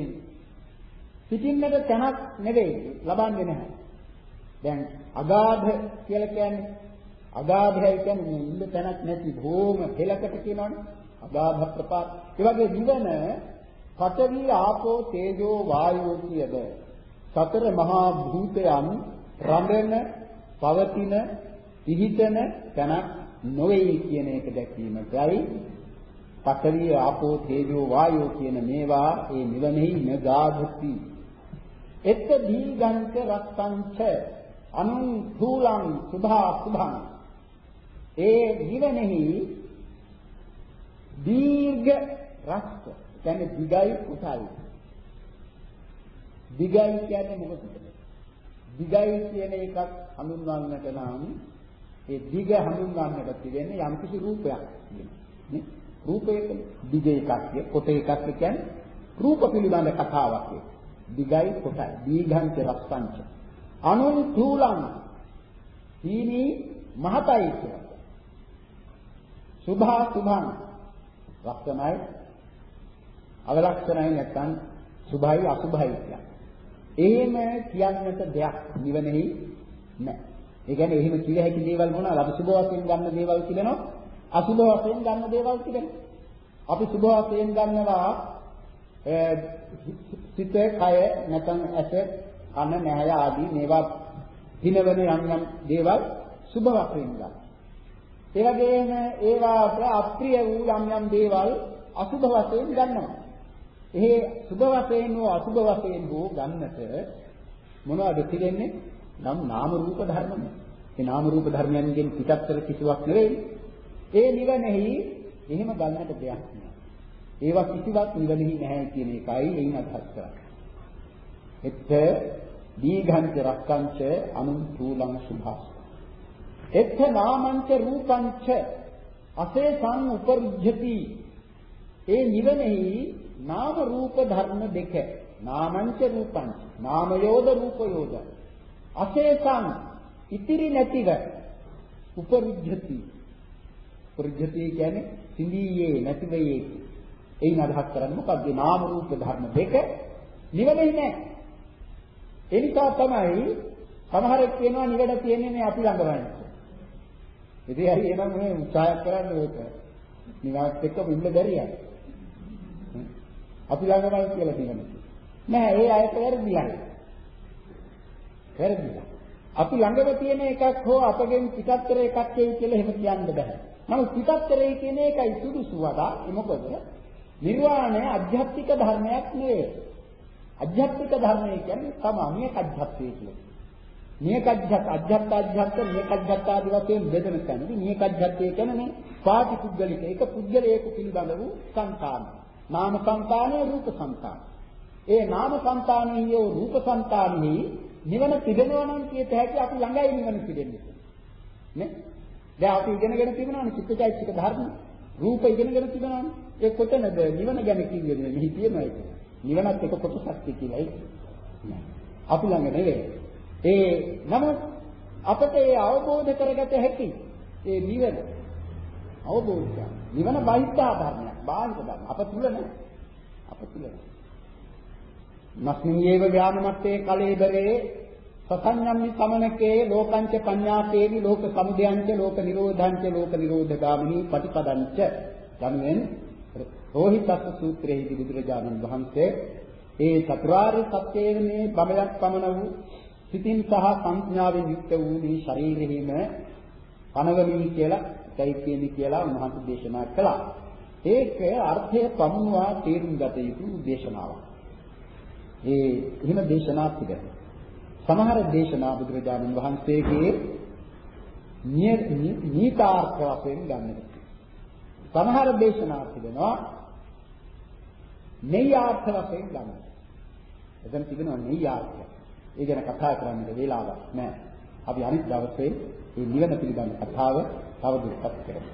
සිටින්නට තැනක් නෙවෙයි ලබන්නේ නැහැ. දැන් අගාධ කියලා කියන්නේ අගාධයයි කියන්නේ මේ ඉන්න තැනක් නැති භූම හෙලකට කියනවනේ. අගාධ ප්‍රපාත. ඒ වගේ නිවන පඨවි ආපෝ තේජෝ වායෝ කියද සතර මහා භූතයන් රඳන පවතින පිහිටන තැනක් නොවේ කියන එක දැක්වීමයි පඨවි ආපෝ තේජෝ වායෝ කියන මේවා ඒ නිවනෙහි නගාධති එත්ත දීගංච රත්තංච අනුන් ධූලං සුභා සුභං. ඒ නිවනෙහි දීර්ඝ රස්ත කියන්නේ දිගයි කුසයි දිගයි කියන්නේ මොකද? දිගයි කියන එකක් හඳුන්වන්නට නම් ඒ දිග හඳුන්වන්නට තිබෙන්නේ යම්කිසි රූපයක් නේ රූපයක දිග එකක් කිය කොට එකක් කියන්නේ රූප පිළිබඳ කතාවක්. ඒක දිගයි කොටයි දීඝංච රස්සංච. අනුන් තූලං සීනි මහතයි කියලා සුභා සුභං ලක්ෂණයි අවලක්ෂණයි නැත්නම් සුභයි අසුභයි කියන්නේ එහෙම කියන්නට දෙයක් නිවනෙහි නැහැ. ඒ කියන්නේ එහෙම කිය හැකි දේවල් මොනවාද? අපි සුභ වශයෙන් ගන්න දේවල් කියනවා. අසුභ වශයෙන් ගන්න දේවල් කියනවා. අපි සුභ වශයෙන් ගන්නවා සිත, කය, නැත්නම් ඇස, කන, නැහැය ආදී මේවා හිනවන යම් යම් දේවල් සුභ වශයෙන් ගන්න. ඒ වගේම ඒවාට අප්‍රිය වූ යම් යම් දේවල් අසුභ වශයෙන් ගන්නවා. එහි සුභ වශයෙන් හෝ අසුභ වශයෙන් හෝ ගන්නට මොනවද පිළිෙන්නේ? නම් නාම රූප ධර්මම. ඒ නාම රූප ධර්මයන්ගෙන් පිටත්තර කිසිවක් නෙවෙයි. ඒ නිවනෙහි එහෙම ගන්නට දෙයක් නෑ. ඒවා කිසිවක් නිවනෙහි නැහැ කියන එකයි එයින් අදහස් කරන්නේ. එත්ත දීඝංච රක්කංච අනුන්තුලං සුභාස. එත්ත නාමංච රූපංච අසේසං උපරුජ්ජති. ඒ නිවනෙහි නාම රූප ධර්ම දෙක නාමංච රූපංච නාමයෝද රූපයෝද අශේෂං ඉතිරි නැතිව උපරුජ්ජති උපරුජ්ජති කියන්නේ සිඳියේ නැතිවෙයේ එයින් අදහස් කරන්නේ මොකද්ද නාම රූප ධර්ම දෙක නිවෙන්නේ නැහැ ඒ නිසා තමයි සමහරෙක් කියනවා නිවැරද තියෙන්නේ මේ අපි ළඟමයි ඉතින් හරි එනම් මේ උත්සාහ කරන්නේ ඒක නිවාස් එක්ක ඉන්න බැරියයි අපි ළඟමයි කියලා කියනවා. නෑ ඒ අයට වැරදිලා. වැරදිලා. අපි ළඟම තියෙන එකක් හෝ අපගෙන් පිටත්තර එකක් එයි කියලා එහෙම කියන්න බෑ. නමුත් පිටත්තරේ කියන එකයි සුදුසු වඩා මොකද? නිර්වාණය අධ්‍යාත්මික ධර්මයක් නෙවෙයි. අධ්‍යාත්මික ධර්මය කියන්නේ තමයි මේක අධ්‍යාත්මය කියන්නේ. මේක අධ්‍යාත්ම අධ්‍යාත්ම අධ්‍යාත්ම මේක අධ්‍යාත්ම ආදී වශයෙන් බෙදෙන තැනදී මේක අධ්‍යාත්මය කියන්නේ පාටි පුද්ගලික ඒක පුද්ගලයෙකු පිළිබඳ වූ සංකාරය. නාම සංතානය රූප සංතානය. ඒ නාම සංතානෙහි රූප සංතානෙහි නිවන තිබෙනවා නම් කියත හැකි අපි ළඟයි නිවන තිබෙන්නේ. නේ? දැන් අපි ඉගෙනගෙන තිබුණානේ චිත්තචෛතසික ධර්ම. රූප ඉගෙනගෙන තිබුණානේ. ඒ කොතනද නිවන ගැන කිව්වේ මෙහි තියෙනවා ඒක. නිවනත් එක කොටසක් කියලා ඒක. අපි ළඟ නෙවෙයි. ඒ නමුත් අපට ඒ අවබෝධ කරගත හැකි ඒ නිවන අවබෝධය. නිවන බාහිත්‍යා ධර්මයක්. බාහිර ධර්ම. අප තුල නෑ. අප තුල නෑ. නස්මියේව ව්‍යාමමත්තේ කලේබරේ සසඤ්ඤම්මි සමනකේ ලෝකංච පඤ්ඤාතේවි ලෝක සමුදයංච ලෝක නිරෝධංච ලෝක නිරෝධගාමිනී පටිපදංච යනුවෙන් රෝහිතස්ස සූත්‍රයේදී බුදුරජාණන් වහන්සේ ඒ චතුරාර්ය සත්‍යයේ මේ බඹයක් පමණ වූ සිතින් සහ සංඥාවෙන් යුක්ත වූ මේ ශරීරෙහිම පනවලී කියලා චෛත්‍යයේදී කියලා උන්වහන්සේ දේශනා කළා. ඒක අර්ථය පමුණවා තේරුම් ගත යුතු දේශනාවක්. ඒ එහෙම දේශනා පිළිගන්න. සමහර දේශනා බුදුරජාණන් වහන්සේගේ නීතාර්ථ වශයෙන් ගන්නට. සමහර දේශනා තිබෙනවා නෙය්‍යාර්ථ වශයෙන් ගන්න. එතන තිබෙනවා නෙය්‍යාර්ථ. ඒ ගැන කතා කරන්න වෙලාවක් නැහැ. අපි අනිත් දවසේ මේ නිවන පිළිබඳ කතාව තවදුරටත් කරමු.